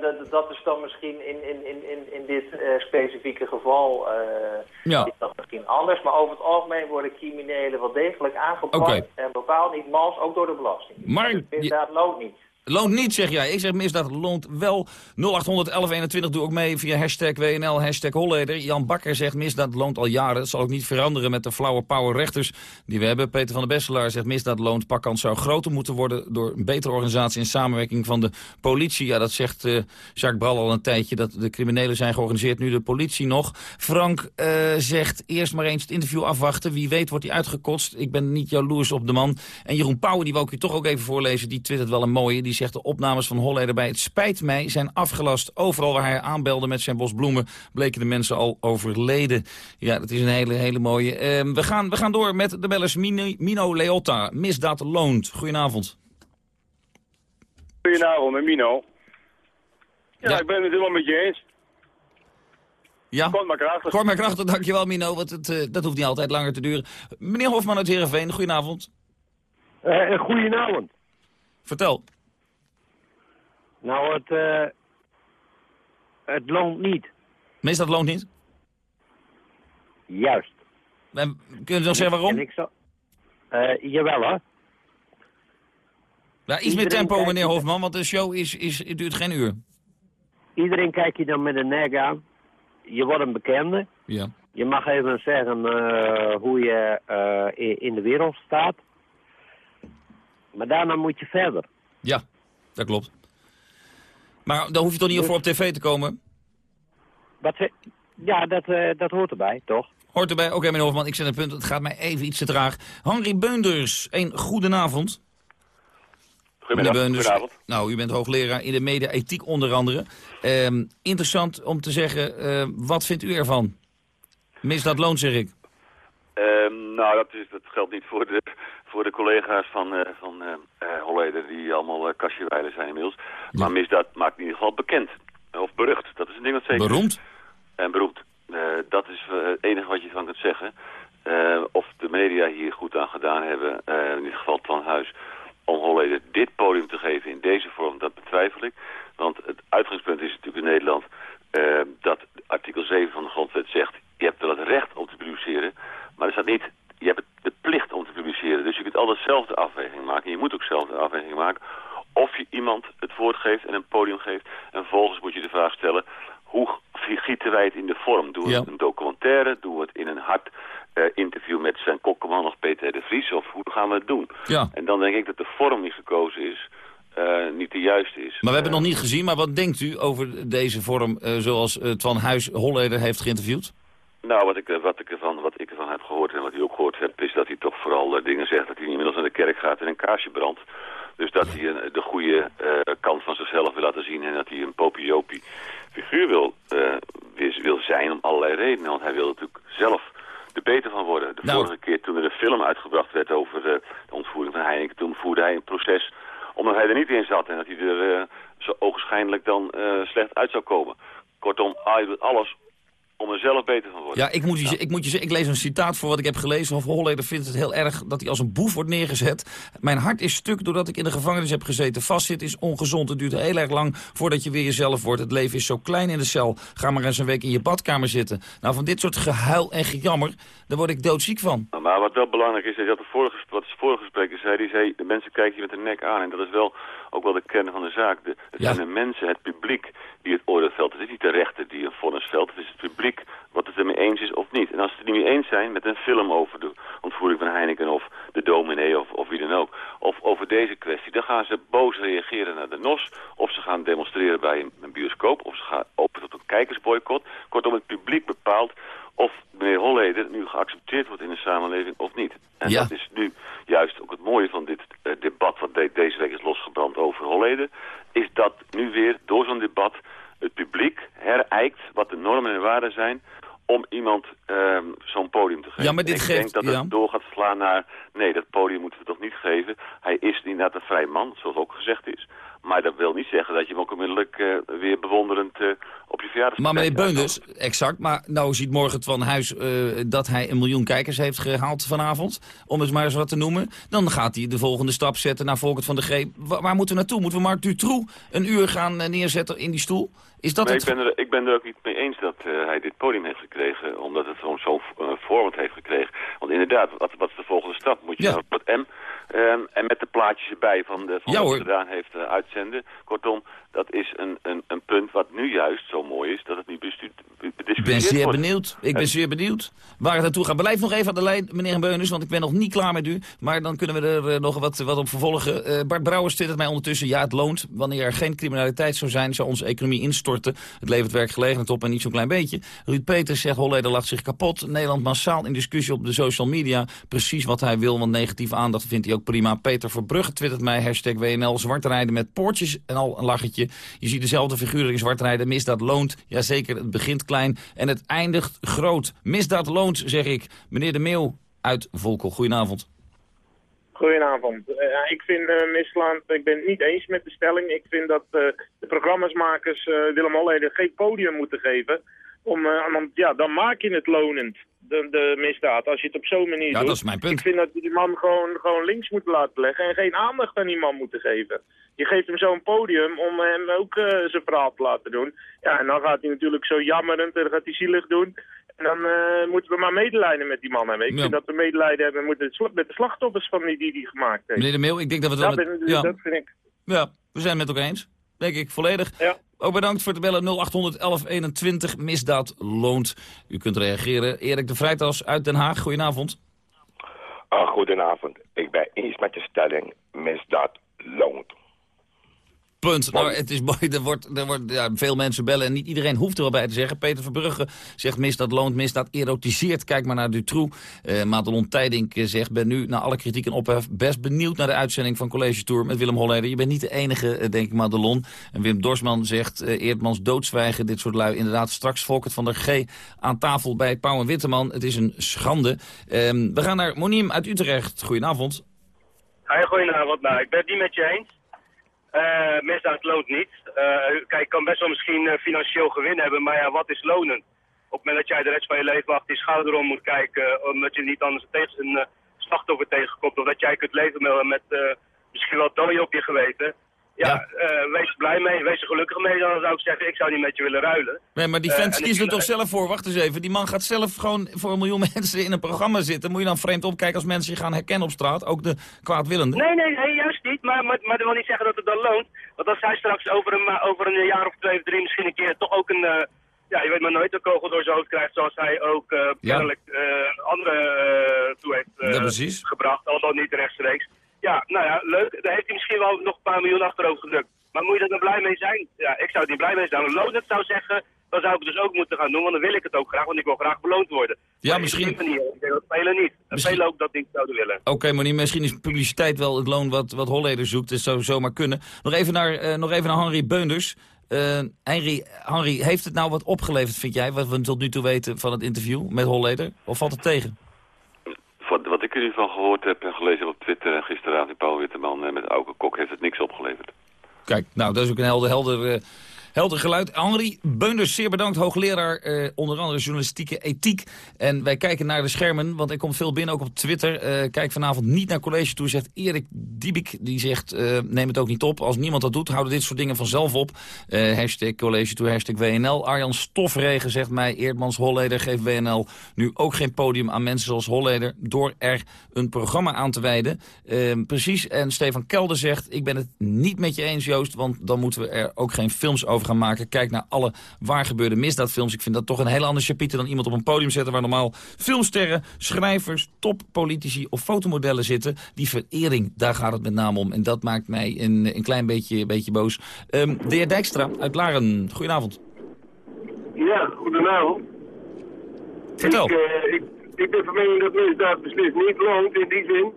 dat, dat is dan misschien in, in, in, in dit uh, specifieke geval ja. is dat misschien anders. Maar over het algemeen worden criminelen wel degelijk aangepakt. Okay. En bepaald niet mals, ook door de belasting. Maar dus misdaad loont niet. Loont niet, zeg jij. Ik zeg misdaad loont wel. 0800 1121 doe ook mee via hashtag WNL, hashtag Holleder. Jan Bakker zegt misdaad loont al jaren. Dat zal ook niet veranderen met de flauwe power rechters die we hebben. Peter van der Besselaar zegt misdaad loont. Pakkans zou groter moeten worden door een betere organisatie en samenwerking van de politie. Ja, dat zegt uh, Jacques Bral al een tijdje. Dat de criminelen zijn georganiseerd, nu de politie nog. Frank uh, zegt eerst maar eens het interview afwachten. Wie weet wordt hij uitgekotst. Ik ben niet jaloers op de man. En Jeroen Pauwen, die wou ik u toch ook even voorlezen. Die twittert wel een mooie. Die zegt de opnames van Holleder bij Het Spijt Mij zijn afgelast. Overal waar hij aanbelde met zijn bos bloemen bleken de mensen al overleden. Ja, dat is een hele, hele mooie. Uh, we, gaan, we gaan door met de bellers Mino, Mino Leotta. Misdaad loont. Goedenavond. Goedenavond, met Mino. Ja, ja, ik ben het helemaal met je eens. Ja, kort maar krachtig. Kort maar krachtig, dankjewel Mino, want het, uh, dat hoeft niet altijd langer te duren. Meneer Hofman uit Heerenveen, goedenavond. Uh, goedenavond. Vertel. Nou, het, uh, het loont niet. Misdaad loont niet? Juist. En, kun je nog zeggen waarom? En ik zal... Uh, jawel hoor. Ja, iets meer tempo meneer Hofman, want de show is, is, het duurt geen uur. Iedereen kijkt je dan met een nek aan. Je wordt een bekende. Ja. Je mag even zeggen uh, hoe je uh, in de wereld staat. Maar daarna moet je verder. Ja, dat klopt. Maar dan hoef je toch niet dus... voor op tv te komen? Wat, ja, dat, uh, dat hoort erbij, toch? Hoort erbij. Oké, okay, meneer Hofman, ik zet een punt. Het gaat mij even iets te traag. Henry Beunders, een goedenavond. Goedemiddag, goedenavond. Nou, u bent hoogleraar in de media-ethiek onder andere. Uh, interessant om te zeggen, uh, wat vindt u ervan? Misdaad loont, zeg ik. Uh, nou, dat, is, dat geldt niet voor de, voor de collega's van, uh, van uh, Holleder die allemaal uh, zijn inmiddels. Ja. Maar misdaad maakt in ieder geval bekend. Of berucht, dat is een ding wat zeker Beroemd? En beroemd. dat is het enige wat je van kunt zeggen. of de media hier goed aan gedaan hebben, in dit geval Van Huis om Holleder dit podium te geven in deze vorm, dat betwijfel ik. Want het uitgangspunt is natuurlijk in Nederland uh, dat artikel 7 van de grondwet zegt... je hebt wel het recht om te publiceren, maar er staat niet... je hebt de plicht om te publiceren. Dus je kunt altijd zelf de afweging maken. Afweging maken of je iemand het woord geeft en een podium geeft. En vervolgens moet je de vraag stellen... hoe gieten wij het in de vorm? Doen we het een documentaire? Doen we het in een hard uh, interview met zijn kokkeman of Peter de Vries? Of hoe gaan we het doen? Ja. En dan denk ik dat de vorm die gekozen is... Uh, niet de juiste is. Maar we hebben het nog niet gezien, maar wat denkt u over deze vorm uh, zoals Twan Huis Holleder heeft geïnterviewd? Nou, wat ik, wat, ik ervan, wat ik ervan heb gehoord en wat u ook gehoord hebt, is dat hij toch vooral dingen zegt dat hij inmiddels naar de kerk gaat en een kaarsje brandt. Dus dat hij de goede kant van zichzelf wil laten zien en dat hij een popiopie figuur wil, wil zijn om allerlei redenen. Want hij wil natuurlijk zelf er beter van worden. De nou. vorige keer toen er een film uitgebracht werd over de, de ontvoering van Heineken, toen voerde hij een proces omdat hij er niet in zat en dat hij er uh, zo ogenschijnlijk dan uh, slecht uit zou komen. Kortom, hij doet alles om er zelf beter van te worden. Ja, ik moet, je, ik moet je zeggen, ik lees een citaat voor wat ik heb gelezen. Van Holleder vindt het heel erg dat hij als een boef wordt neergezet. Mijn hart is stuk doordat ik in de gevangenis heb gezeten. Vastzit is ongezond. Het duurt heel erg lang voordat je weer jezelf wordt. Het leven is zo klein in de cel. Ga maar eens een week in je badkamer zitten. Nou, van dit soort gehuil en gejammer, daar word ik doodziek van. Maar wat wel belangrijk is, is dat de vorige, wat de vorige spreker zei, die zei, de mensen kijken je met de nek aan. En dat is wel ook wel de kern van de zaak. De, het zijn de mensen, het publiek, die het oordeel velt. Het is niet de rechter die een vonnis velt. Het is het publiek wat het ermee eens is of niet. En als ze het er niet mee eens zijn met een film over de ontvoering van Heineken of de dominee of, of wie dan ook, of over deze kwestie, dan gaan ze boos reageren naar de NOS, of ze gaan demonstreren bij een, bioscoop, of ze gaan open tot een kijkersboycott. Kortom, het publiek bepaalt of meneer Holleder nu geaccepteerd wordt in de samenleving of niet. En ja. dat is nu juist ook het mooie van dit uh, debat wat de deze week is losgebrand over Holleder, is dat nu weer door zo'n debat het publiek herijkt wat de normen en waarden zijn om iemand uh, zo'n podium te geven. Ja, maar dit ik geeft, denk dat het ja. door gaat slaan naar... nee, dat podium moeten we toch niet geven. Hij is inderdaad een vrij man, zoals ook gezegd is. Maar dat wil niet zeggen dat je hem ook onmiddellijk uh, weer bewonderend uh, op je verjaardag... Maar meneer Beunders, exact. Maar nou ziet morgen van Huis uh, dat hij een miljoen kijkers heeft gehaald vanavond. Om het maar eens wat te noemen. Dan gaat hij de volgende stap zetten naar Volkert van de G. Waar, waar moeten we naartoe? Moeten we Mark Dutroux een uur gaan neerzetten in die stoel? Is dat nee, het... ik, ben er, ik ben er ook niet mee eens dat hij dit podium heeft gekregen, omdat het zo'n zo, uh, format heeft gekregen. Want inderdaad, wat, wat is de volgende stap? Moet je Ja. naar het M um, en met de plaatjes erbij van, de, van Ja, wat hij gedaan heeft uh, uitzenden. Kortom, dat is een, een, een punt wat nu juist zo mooi is, dat het niet bestu- be- Ik ben zeer wordt. benieuwd. Ik ben zeer benieuwd waar het naartoe gaat. Blijf nog even aan de lijn, meneer Beunus, want ik ben nog niet klaar met u. Maar dan kunnen we er eh, nog wat, wat op vervolgen. Eh, Bart Brouwers twittert mij ondertussen. Ja, het loont. Wanneer er geen criminaliteit zou zijn, zou onze economie instorten. Het levert werkgelegenheid op en niet zo'n klein beetje. Ruud Peters zegt, Holleder lacht zich kapot. Nederland massaal in discussie op de social media. Precies wat hij wil, want negatieve aandacht vindt hij ook prima. Peter Verbrugge twittert mij, hashtag WNL, zwart rijden met poortjes en al een lachetje. Je ziet dezelfde figuren in zwart rijden. Misdaad loont. Jazeker, het begint klein en het eindigt groot. Misdaad loont, zeg ik. Meneer De Meeuw uit Volkel, goedenavond. Goedenavond. Eh, ik vind eh Misland, ik ben het niet eens met de stelling. Ik vind dat eh, de programmasmakers Willem Holleder geen podium moeten geven. Om, eh, want ja, dan maak je het lonend, de, de misdaad, als je het op zo'n manier Ja, doet. dat is mijn punt. Ik vind dat je die man gewoon, gewoon links moet laten leggen en geen aandacht aan die man moeten geven. Je geeft hem zo'n podium om hem ook eh, zijn verhaal te laten doen. Ja, en dan gaat hij natuurlijk zo jammerend en dan gaat hij zielig doen. En dan eh, moeten we maar medelijden met die man hebben. Ik Ja. vind dat we medelijden hebben met de, sla- met de slachtoffers van die die die gemaakt heeft. Meneer De Meeuw, ik denk dat we het Ja, wel... ben- ja. dat vind ik. Ja, we zijn het met elkaar eens. Denk ik, volledig. Ja. Ook bedankt voor het bellen 0800 1121. Misdaad loont. U kunt reageren. Erik de Vrijtas uit Den Haag, goedenavond. Ah, goedenavond. Ik ben eens met de stelling, misdaad loont. Punt. Nou, het is mooi. Er wordt, er wordt ja, veel mensen bellen en niet iedereen hoeft er wel bij te zeggen. Peter Verbrugge zegt misdaad loont, misdaad erotiseert. Kijk maar naar Dutroux. Eh Madelon Tijdink eh, zegt, ben nu na alle kritiek en ophef best benieuwd naar de uitzending van College Tour met Willem Holleder. Je bent niet de enige, eh, denk ik, Madelon. En Wim Dorsman zegt, eh, Eerdmans doodzwijgen, dit soort lui. Inderdaad, straks Volkert van der G aan tafel bij Pauw en Witteman. Het is een schande. Ehm, we gaan naar Moniem uit Utrecht. Goedenavond. Hi, goedenavond. Nou, ik ben het niet met je eens. Uh, misdaad loont niet. kijk, je kan best wel misschien financieel gewin hebben, maar ja, wat is lonen? Op het moment dat jij de rest van je leven achter die schouder om moet kijken, omdat je niet anders tegen een slachtoffer tegenkomt, of dat jij kunt leven met, met misschien wel dooi op je geweten. Ja, ja. wees er blij mee, wees er gelukkig mee. Dan zou ik zeggen, ik zou niet met je willen ruilen. Nee, maar die fans kiezen er toch zelf voor? Wacht eens even, die man gaat zelf gewoon voor een miljoen mensen in een programma zitten. Moet je dan vreemd opkijken als mensen je gaan herkennen op straat? Ook de kwaadwillenden? Nee, nee, nee, juist niet. Maar, maar, maar dat wil niet zeggen dat het dan loont. Want als hij straks over een, over een jaar of twee of drie misschien een keer toch ook een... Uh, ja, je weet maar nooit een kogel door zijn hoofd krijgt zoals hij ook uh, ja. andere toe heeft gebracht. Al dan niet rechtstreeks. Ja, nou ja, leuk. Daar heeft hij misschien wel nog een paar miljoen achterover gedrukt. Maar moet je er dan blij mee zijn? Ja, ik zou er niet blij mee zijn. Als Loon het zou zeggen, dan zou ik het dus ook moeten gaan doen. Want dan wil ik het ook graag, want ik wil graag beloond worden. Ja, maar misschien... Ik denk dat spelen niet. En spelen ook dat niet zouden willen. Oké, okay, maar niet, misschien is publiciteit wel het loon wat, wat Holleder zoekt. Dat zou zomaar kunnen. Nog even naar, uh, nog even naar Henry Beunders. Uh, Henry, Henry, heeft het nou wat opgeleverd, vind jij, wat we tot nu toe weten van het interview met Holleder? Of valt het tegen? Ieder geval gehoord heb en gelezen op Twitter en gisteravond in Paul Witteman met Auke Kok heeft het niks opgeleverd. Kijk, nou dat is ook een helder, helder uh, Helder geluid. Henri Beunders, zeer bedankt. Hoogleraar eh, onder andere journalistieke ethiek. En wij kijken naar de schermen, want er komt veel binnen, ook op Twitter. Uh, kijk vanavond niet naar college toe, zegt Erik Diebik. Die zegt, uh, neem het ook niet op. Als niemand dat doet, houden dit soort dingen vanzelf op. hashtag college toe, hashtag WNL. Arjan Stofregen zegt mij, Eerdmans Holleder geeft WNL nu ook geen podium aan mensen zoals Holleder... door er een programma aan te wijden. precies, en Stefan Kelder zegt, ik ben het niet met je eens Joost... want dan moeten we er ook geen films over gaan maken. Kijk naar alle waar gebeurde misdaadfilms. Ik vind dat toch een heel ander chapiter dan iemand op een podium zetten... waar normaal filmsterren, schrijvers, toppolitici of fotomodellen zitten. Die verering, daar gaat het met name om. En dat maakt mij een, een klein beetje, beetje boos. Um, de heer Dijkstra uit Laren, goedenavond. Ja, goedenavond. Vertel. Ik, uh, ik, ik ben van mening dat misdaad beslist niet loont in die zin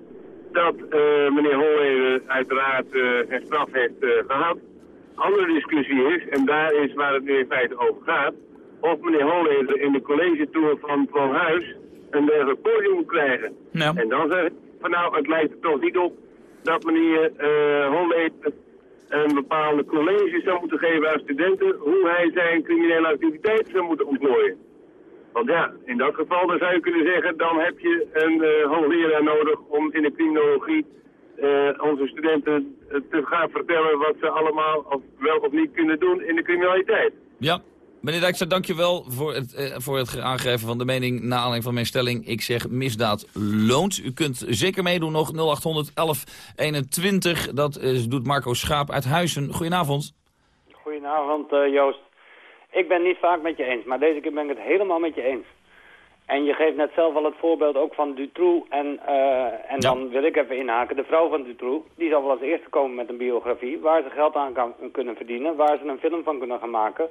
dat uh, meneer Holleder uiteraard uh, straf heeft gehad andere discussie is, en daar is waar het nu in feite over gaat, of meneer Holleder in de college tour van Van Huis een dergelijk podium moet krijgen. En dan zeg ik van nou, het lijkt er toch niet op dat meneer uh, Holleder een bepaalde college zou moeten geven aan studenten hoe hij zijn criminele activiteiten zou moeten ontplooien. Want ja, in dat geval dan zou je kunnen zeggen, dan heb je een uh, hoogleraar nodig om in de criminologie onze studenten te gaan vertellen wat ze allemaal of wel of niet kunnen doen in de criminaliteit. Ja, meneer Dijkstra, dankjewel voor het, uh, voor het aangeven van de mening na aanleiding van mijn stelling. Ik zeg misdaad loont. U kunt zeker meedoen nog 0800 1121. Dat doet Marco Schaap uit Huizen. Goedenavond. Goedenavond Joost. Ik ben niet vaak met je eens, maar deze keer ben ik het helemaal met je eens. En je geeft net zelf al het voorbeeld ook van Dutroux. En, uh, en dan wil ik even inhaken. De vrouw van Dutroux, die zal wel als eerste komen met een biografie... waar ze geld aan kan, kunnen verdienen, waar ze een film van kunnen gaan maken.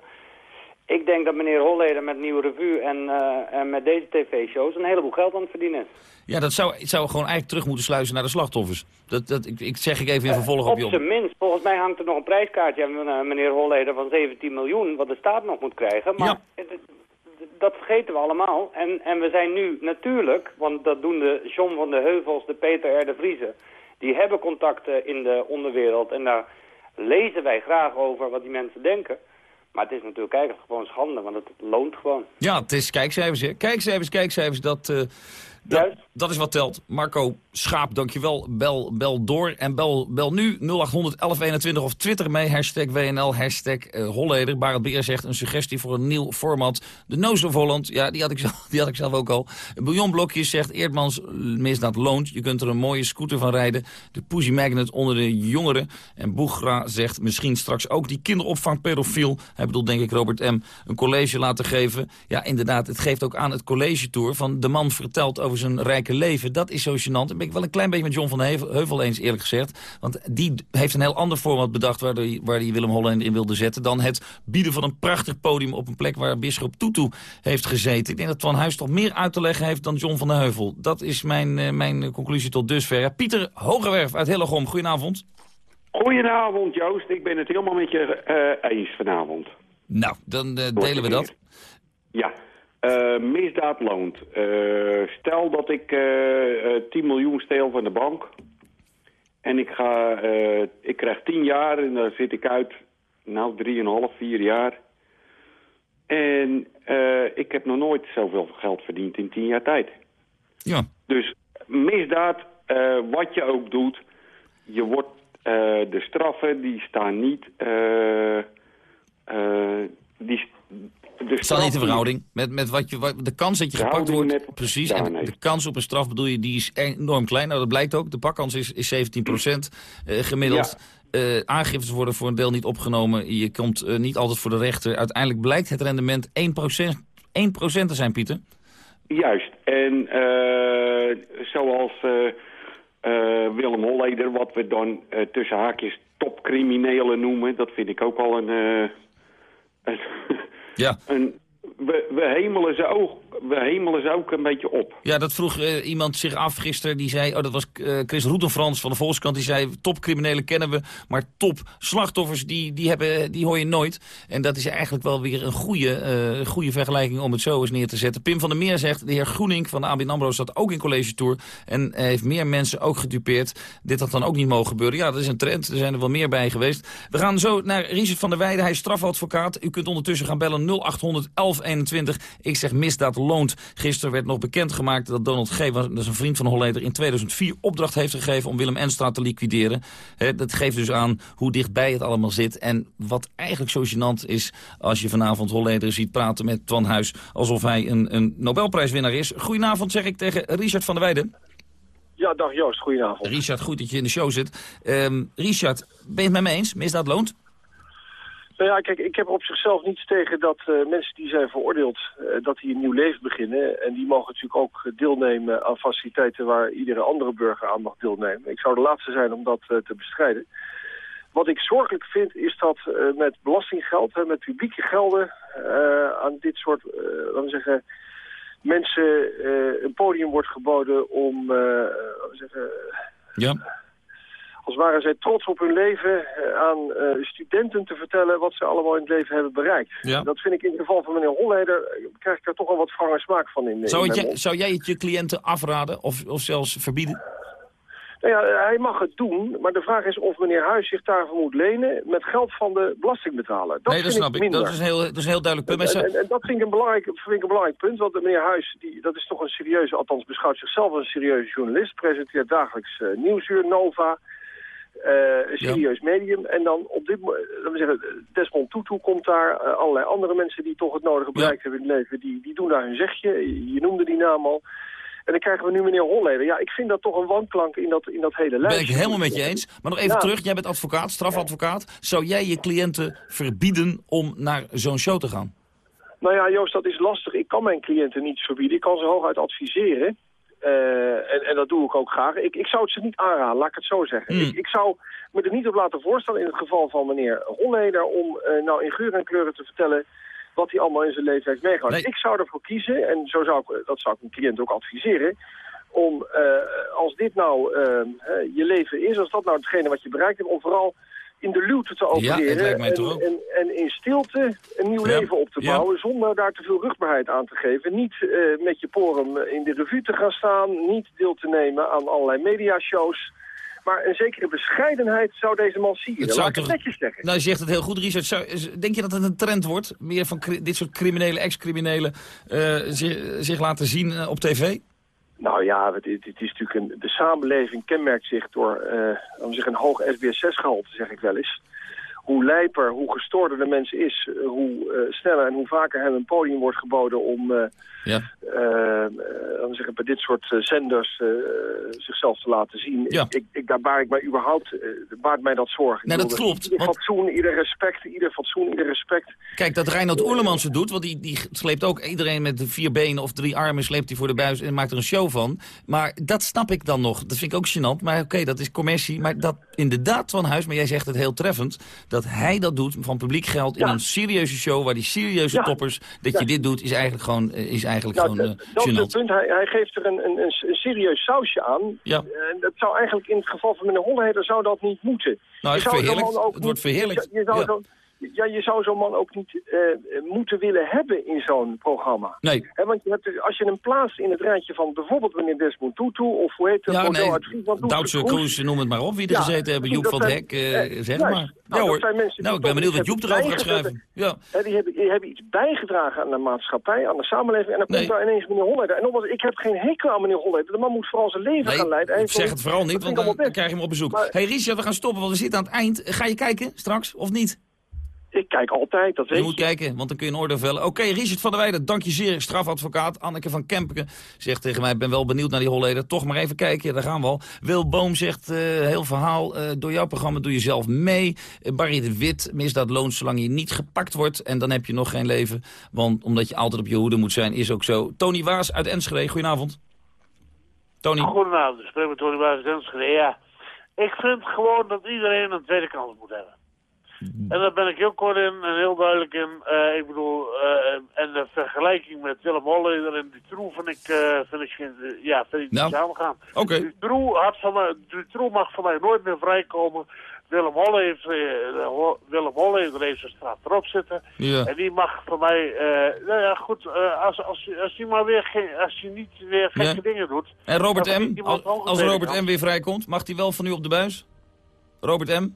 Ik denk dat meneer Holleder met Nieuwe Revue en, uh, en met deze tv-shows... een heleboel geld aan het verdienen is. Ja, dat zou, zou gewoon eigenlijk terug moeten sluizen naar de slachtoffers. Dat, dat, ik, ik zeg ik even in vervolg op, op Op zijn minst. Volgens mij hangt er nog een prijskaartje aan meneer Holleder van 17 miljoen... wat de staat nog moet krijgen. Maar ja dat vergeten we allemaal. En, en we zijn nu natuurlijk, want dat doen de John van de Heuvels, de Peter R. de Vriezen... die hebben contacten in de onderwereld en daar lezen wij graag over wat die mensen denken. Maar het is natuurlijk eigenlijk gewoon schande, want het loont gewoon. Ja, het is kijkcijfers, hè. Kijkcijfers, kijkcijfers, dat... Uh dat, dat, is wat telt. Marco Schaap, dankjewel. Bel, bel door en bel, bel nu 0800 1121 of twitter mee. Hashtag WNL, hashtag uh, Holleder. Barend Beer zegt een suggestie voor een nieuw format. De Nose of Holland, ja, die had ik zelf, die had ik zelf ook al. Bouillonblokjes zegt Eerdmans misdaad loont. Je kunt er een mooie scooter van rijden. De Pussy Magnet onder de jongeren. En Boegra zegt misschien straks ook die kinderopvang pedofiel. Hij bedoelt denk ik Robert M. een college laten geven. Ja, inderdaad, het geeft ook aan het college tour van de man vertelt over zijn rijke leven. Dat is zo gênant. Dan ben ik wel een klein beetje met John van Heuvel eens, eerlijk gezegd. Want die heeft een heel ander format bedacht... waar hij, waar die Willem Holleder in wilde zetten... dan het bieden van een prachtig podium op een plek... waar Bisschop Tutu heeft gezeten. Ik denk dat Van Huis toch meer uit te leggen heeft dan John van der Heuvel. Dat is mijn, uh, mijn conclusie tot dusver. Pieter Hogewerf uit Hillegom, goedenavond. Goedenavond Joost, ik ben het helemaal met je uh, eens vanavond. Nou, dan uh, delen we dat. Ja, uh, misdaad loont. Uh, stel dat ik uh, 10 miljoen steel van de bank. En ik, ga, ik krijg tien jaar en daar zit ik uit, nou, drieënhalf, vier jaar. En ik heb nog nooit zoveel geld verdiend in tien jaar tijd. Ja. Dus misdaad, wat je ook doet, je wordt, de straffen, die staan niet... die, de staat niet in verhouding met, met wat je, wat, de kans dat je gepakt wordt. Precies, en de, kans op een straf bedoel je, die is enorm klein. Nou, dat blijkt ook. De pakkans is, is 17 procent uh, gemiddeld. Uh, aangiftes worden voor een deel niet opgenomen. Je komt uh, niet altijd voor de rechter. Uiteindelijk blijkt het rendement 1 procent, 1 te zijn, Pieter. Juist. En zoals Willem Holleder, wat we dan tussen haakjes topcriminelen noemen... dat vind ik ook al een... een ja. een we, we, hemelen ze ook, we hemelen ze ook een beetje op. Ja, dat vroeg uh, iemand zich af gisteren. Die zei, oh dat was uh, Chris Roetenfrans van de Volkskrant. Die zei, topcriminelen kennen we, maar top slachtoffers die, die, hebben, die hoor je nooit. En dat is eigenlijk wel weer een goede, uh, goede vergelijking om het zo eens neer te zetten. Pim van der Meer zegt, de heer Groening van de ABN AMRO zat ook in college tour. En heeft meer mensen ook gedupeerd. Dit had dan ook niet mogen gebeuren. Ja, dat is een trend. Er zijn er wel meer bij geweest. We gaan zo naar Richard van der Weijden. Hij is strafadvocaat. U kunt ondertussen gaan bellen 0800 1121. Ik zeg misdaad loont. Gisteren werd nog bekendgemaakt dat Donald G., dat is een vriend van Holleder... in 2004 opdracht heeft gegeven om Willem Enstra te liquideren. dat geeft dus aan hoe dichtbij het allemaal zit. En wat eigenlijk zo gênant is als je vanavond Holleder ziet praten met Twan Huis... alsof hij een, een Nobelprijswinnaar is. Goedenavond zeg ik tegen Richard van der Weijden. Ja, dag Joost, goedenavond. Richard, goed dat je in de show zit. Um, Richard, ben je het met me eens? Misdaad loont? Nou ja, kijk, ik heb op zichzelf niets tegen dat uh, mensen die zijn veroordeeld, uh, dat die een nieuw leven beginnen. En die mogen natuurlijk ook deelnemen aan faciliteiten waar iedere andere burger aan mag deelnemen. Ik zou de laatste zijn om dat uh, te bestrijden. Wat ik zorgelijk vind is dat met belastinggeld, met publieke gelden, aan dit soort, laten we zeggen, mensen een podium wordt geboden om, we zeggen... Ja als waren zij trots op hun leven eh, aan uh, studenten te vertellen wat ze allemaal in het leven hebben bereikt. Ja. Dat vind ik in het geval van meneer Holleder, eh, krijg ik daar toch al wat frange smaak van in. Zou, in je, zou jij het je cliënten afraden of, of zelfs verbieden? Nou ja, hij mag het doen, maar de vraag is of meneer Huis zich daarvoor moet lenen met geld van de belastingbetaler. Dat nee, dat snap ik. Dat, is heel, dat is een heel duidelijk punt. En, en, en, dat vind ik, een belangrijk, vind ik een belangrijk punt, want meneer Huis, die, dat is toch een serieuze, althans beschouwt zichzelf als een serieuze journalist, presenteert dagelijks uh, Nieuwsuur, Nova, uh, een serieus medium. En dan op dit laten we zeggen, Desmond Tutu komt daar. Uh, allerlei andere mensen die toch het nodige bereikt hebben in het leven. Die, die doen daar hun zegje. Je, noemde die naam al. En dan krijgen we nu meneer Holleder. Ja, ik vind dat toch een wanklank in dat, in dat hele lijst. Ben ik helemaal met je eens. Maar nog even terug. Jij bent advocaat, strafadvocaat. Zou jij je cliënten verbieden om naar zo'n show te gaan? Nou ja, Joost, dat is lastig. Ik kan mijn cliënten niets verbieden. Ik kan ze hooguit adviseren. Uh, en, en, dat doe ik ook graag. Ik, ik zou het ze niet aanraden, laat ik het zo zeggen. Hmm. Ik, ik, zou me er niet op laten voorstellen in het geval van meneer Holleder... om uh, nou in geur en kleuren te vertellen wat hij allemaal in zijn leven heeft meegemaakt. Ik zou ervoor kiezen, en zo zou ik, dat zou ik een cliënt ook adviseren... om uh, als dit nou je leven is, als dat nou hetgene wat je bereikt hebt... om vooral in de luwte te opereren en, en, en, in stilte een nieuw leven op te bouwen... zonder daar te veel rugbaarheid aan te geven. Niet uh, met je porum in de revue te gaan staan, niet deel te nemen aan allerlei mediashows... Maar een zekere bescheidenheid zou deze man zien. Dat zou ik het netjes zeggen. Nou, je zegt het heel goed, Richard. Zou, denk je dat het een trend wordt? Meer van dit soort criminelen, ex-criminelen uh, zich, zich, laten zien uh, op tv? Nou ja, het, het, is natuurlijk een, de samenleving kenmerkt zich door uh, zeggen, een hoog SBS6-gehalte, zeg ik wel eens. Hoe lijper, hoe gestoorder de mens is, uh, hoe uh, sneller en hoe vaker hem een podium wordt geboden om ja. we zeggen, bij dit soort zenders zichzelf te laten zien. Ja. Ik, ik, daar baar ik mij überhaupt, baart mij dat zorgen. Nee, dat klopt. Ieder want... fatsoen, ieder respect, ieder fatsoen, ieder respect. Kijk, dat Reinhard Oerlemans het doet, want die, die sleept ook iedereen met vier benen of drie armen, sleept hij voor de buis en maakt er een show van. Maar dat snap ik dan nog. Dat vind ik ook gênant. Maar oké, dat is commercie. Maar dat inderdaad van Huis, maar jij zegt het heel treffend... dat hij dat doet van publiek geld in een serieuze show... waar die serieuze toppers, dat je dit doet, is eigenlijk gewoon, is eigenlijk gewoon uh, Dat is het punt. Hij, hij geeft er een, een, een, serieus sausje aan. Ja. En dat zou eigenlijk in het geval van meneer Holleder zou dat niet moeten. Nou, het, verheerlijk, ook het wordt verheerlijkt. Je, zou, ja, je zou zo'n man ook niet uh, moeten willen hebben in zo'n programma. Nee. He, want je hebt, als je hem plaatst in het rijtje van bijvoorbeeld meneer Desmond Tutu... of hoe heet het, ja, model nee, uit Friesland... Duitse Kroes, noem het maar op, wie er Ja, gezeten hebben. Joep van het Hek, uh, zeg maar. Nou, ja dat hoor. zijn mensen Nou, ik ben benieuwd wat Joep erover gaat schrijven. Ja. He, die, hebben, die hebben iets bijgedragen aan de maatschappij, aan de samenleving... en dan Nee. komt daar ineens meneer Holleder. En nogmaals, ik heb geen hekel aan meneer Holleder. De man moet vooral zijn leven Nee, gaan leiden. Ik zeg het vooral niet, want dan, krijg je hem op bezoek. Maar- hey Richard, we gaan stoppen, want we zitten aan het eind. Ga je kijken straks, of niet? Ik kijk altijd, dat weet Je moet kijken, want dan kun je een oordeel vellen. Oké, Richard van der Weijden, dank je zeer. Strafadvocaat Anneke van Kempen zegt tegen mij... ik ben wel benieuwd naar die Holleder. Toch maar even kijken, daar gaan we al. Wil Boom zegt, eh, heel verhaal. eh, door jouw programma doe je zelf mee. Eh, Barry de Wit, misdaad loont zolang je niet gepakt wordt. En dan heb je nog geen leven. Want omdat je altijd op je hoede moet zijn, is ook zo. Tony Waas uit Enschede, goedenavond. Tony. Goedenavond, ik spreek met Tony Baas Enschede. Ja, ik vind gewoon dat iedereen een tweede kans moet hebben. En daar ben ik heel kort in en heel duidelijk in. Eh, ik bedoel, eh, en de vergelijking met Willem Holleder en Dutroux vind ik, eh, vind ik, geen- ja, vind ik Nou, niet samengaan. oké. Dutroux, had van mij, Dutroux mag van mij nooit meer vrijkomen. Willem Holleder, Ho- Willem Holleder heeft zijn straf erop zitten. Ja. En die mag van mij, eh, nou ja goed, als, als, als hij maar weer geen, als hij niet weer gekke Ja. dingen doet. En Robert M., als, als Robert. M. weer vrijkomt, mag hij wel van u op de buis? Robert M.?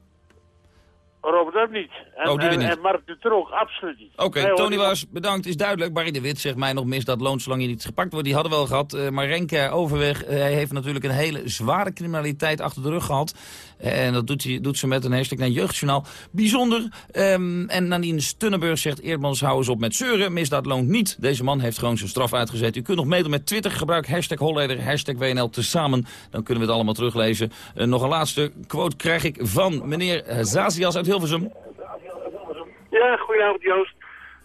Robert M. niet. En, Oh, die en, niet. en Mark Dutroux ook absoluut niet. Oké, Tony Waas, bedankt. Is duidelijk. Barry de Wit zegt mij nog mis dat loont zolang je niet gepakt wordt. Die hadden we wel gehad. Eh, maar Renke Overweg, eh, hij heeft natuurlijk een hele zware criminaliteit achter de rug gehad. En dat doet, hij, doet ze met een hashtag naar Jeugdjournaal. Bijzonder. Ehm, en Nadine Stunnenburg zegt, Eerdmans hou eens op met zeuren. Misdaad loont niet. Deze man heeft gewoon zijn straf uitgezet. U kunt nog meedoen met Twitter. Gebruik hashtag Holleder, hashtag WNL tezamen. Dan kunnen we het allemaal teruglezen. Eh, nog een laatste quote krijg ik van meneer eh, Zazias uit Hilversum. Ja, goedenavond Joost.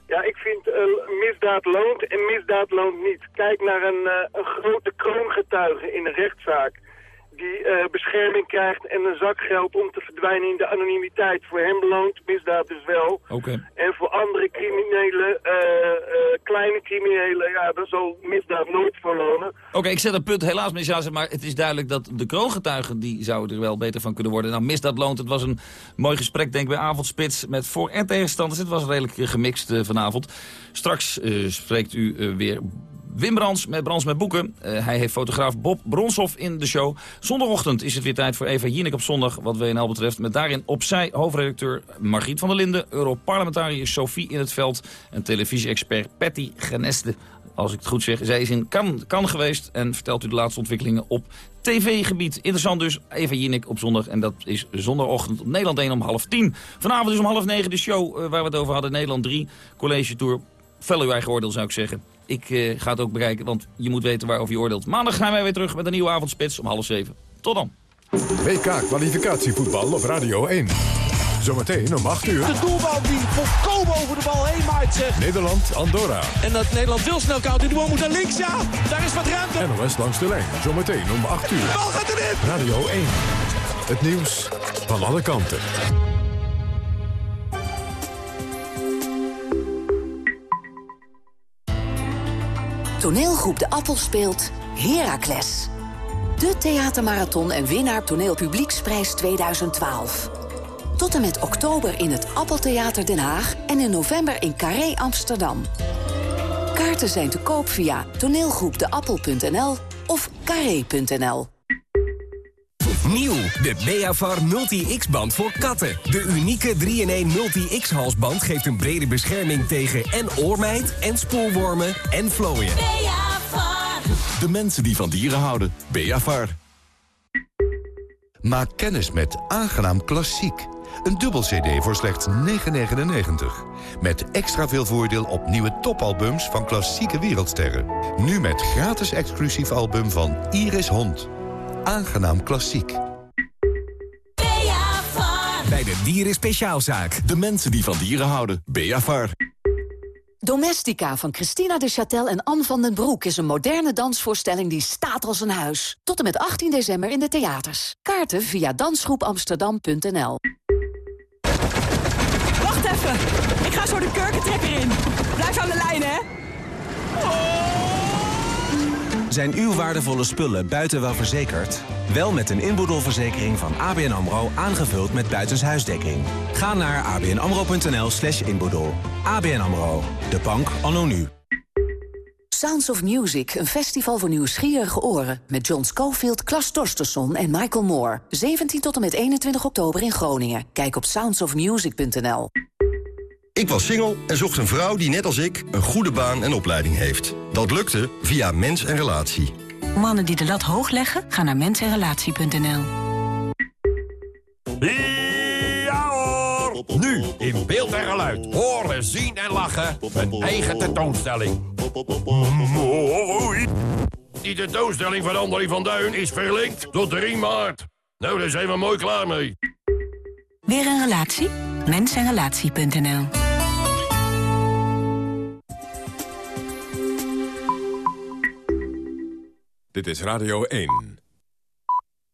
Ja, ik vind eh, misdaad loont en misdaad loont niet. Kijk naar een, een grote kroongetuige in een rechtszaak die eh, bescherming krijgt en een zak geld om te verdwijnen in de anonimiteit. Voor hem loont misdaad dus wel. Oké. En voor andere criminelen, eh, eh, kleine criminelen, ja, daar zal misdaad nooit voor lonen. Oké, ik zet een punt helaas Zazen, maar het is duidelijk dat de kroongetuigen... die zouden er wel beter van kunnen worden. Nou, misdaad loont. Het was een mooi gesprek, denk ik, bij Avondspits... met voor- en tegenstanders. Het was redelijk gemixt vanavond. Straks spreekt u weer Wim Brands met Brands met Boeken. Eh, hij heeft fotograaf Bob Bronshoff in de show. Zondagochtend is het weer tijd voor Eva Jinek op zondag, wat WNL betreft. Met daarin opzij hoofdredacteur Margriet van der Linden... Europarlementariër Sophie in het veld... en televisie-expert Patty Geneste als ik het goed zeg. Zij is in Cannes, geweest en vertelt u de laatste ontwikkelingen op tv-gebied. Interessant dus, Eva Jinek op zondag. En dat is zondagochtend op Nederland 1 om half tien. Vanavond is om half negen de show eh, waar we het over hadden. Nederland 3, College Tour. Vel uw eigen oordeel zou ik zeggen. Ik eh, ga het ook bereiken, want je moet weten waarover je oordeelt. Maandag gaan wij weer terug met een nieuwe avondspits om half zeven. Tot dan. WK-kwalificatievoetbal op Radio 1. Zometeen om 8 uur. De doelbal die volkomen over de bal heen maait zeg. Nederland, Andorra. En dat Nederland wil snel koud in de bal moet naar links, ja. Daar is wat ruimte. NOS langs de lijn. Zometeen om 8 uur. De bal gaat erin. Radio 1. Het nieuws van alle kanten. Toneelgroep De Appel speelt Heracles. De theatermarathon en winnaar toneelpublieksprijs 2012. Tot en met oktober in het Appeltheater Den Haag... en in november in Carré Amsterdam. Kaarten zijn te koop via toneelgroepdeappel.nl of carré.nl. Nieuw, de Beavar Multi-X-band voor katten. De unieke 3-in-1 Multi-X-halsband geeft een brede bescherming tegen en oormijt... en spoelwormen en vlooien. De mensen die van dieren houden. Beavar. Maak kennis met Aangenaam Klassiek. Een dubbel cd voor slechts 9,99. Met extra veel voordeel op nieuwe topalbums van klassieke wereldsterren. Nu met gratis exclusief album van Iris Hond. Aangenaam Klassiek. Bij de Dieren Speciaalzaak. De mensen die van dieren houden. Beavar. Domestica van Christina de Châtel en Anne van den Broek... is een moderne dansvoorstelling die staat als een huis. Tot en met 18 december in de theaters. Kaarten via dansgroepamsterdam.nl Wacht even. Ik ga zo de kurkentrekker in. Blijf aan de lijn, hè. Zijn uw waardevolle spullen buiten wel verzekerd? Wel met een inboedelverzekering van ABN AMRO aangevuld met buitenshuisdekking. Ga naar abnamro.nl slash inboedel. ABN AMRO, de bank anno nu. Sounds of Music, een festival voor nieuwsgierige oren... met John Schofield, Klas Torstensson en Michael Moore. 17 tot en met 21 oktober in Groningen. Kijk op soundsofmusic.nl. Ik was single en zocht een vrouw die net als ik een goede baan en opleiding heeft. Dat lukte via Mens en Relatie. Mannen die de lat hoog leggen, gaan naar mensenrelatie.nl. Ja hoor! Nu in beeld en geluid. Horen, zien en lachen. Een eigen tentoonstelling. Mooi. Die tentoonstelling van André van Duin is verlinkt tot 3 maart. Nou, daar zijn we mooi klaar mee. Weer een relatie? Mensenrelatie.nl Dit is Radio 1.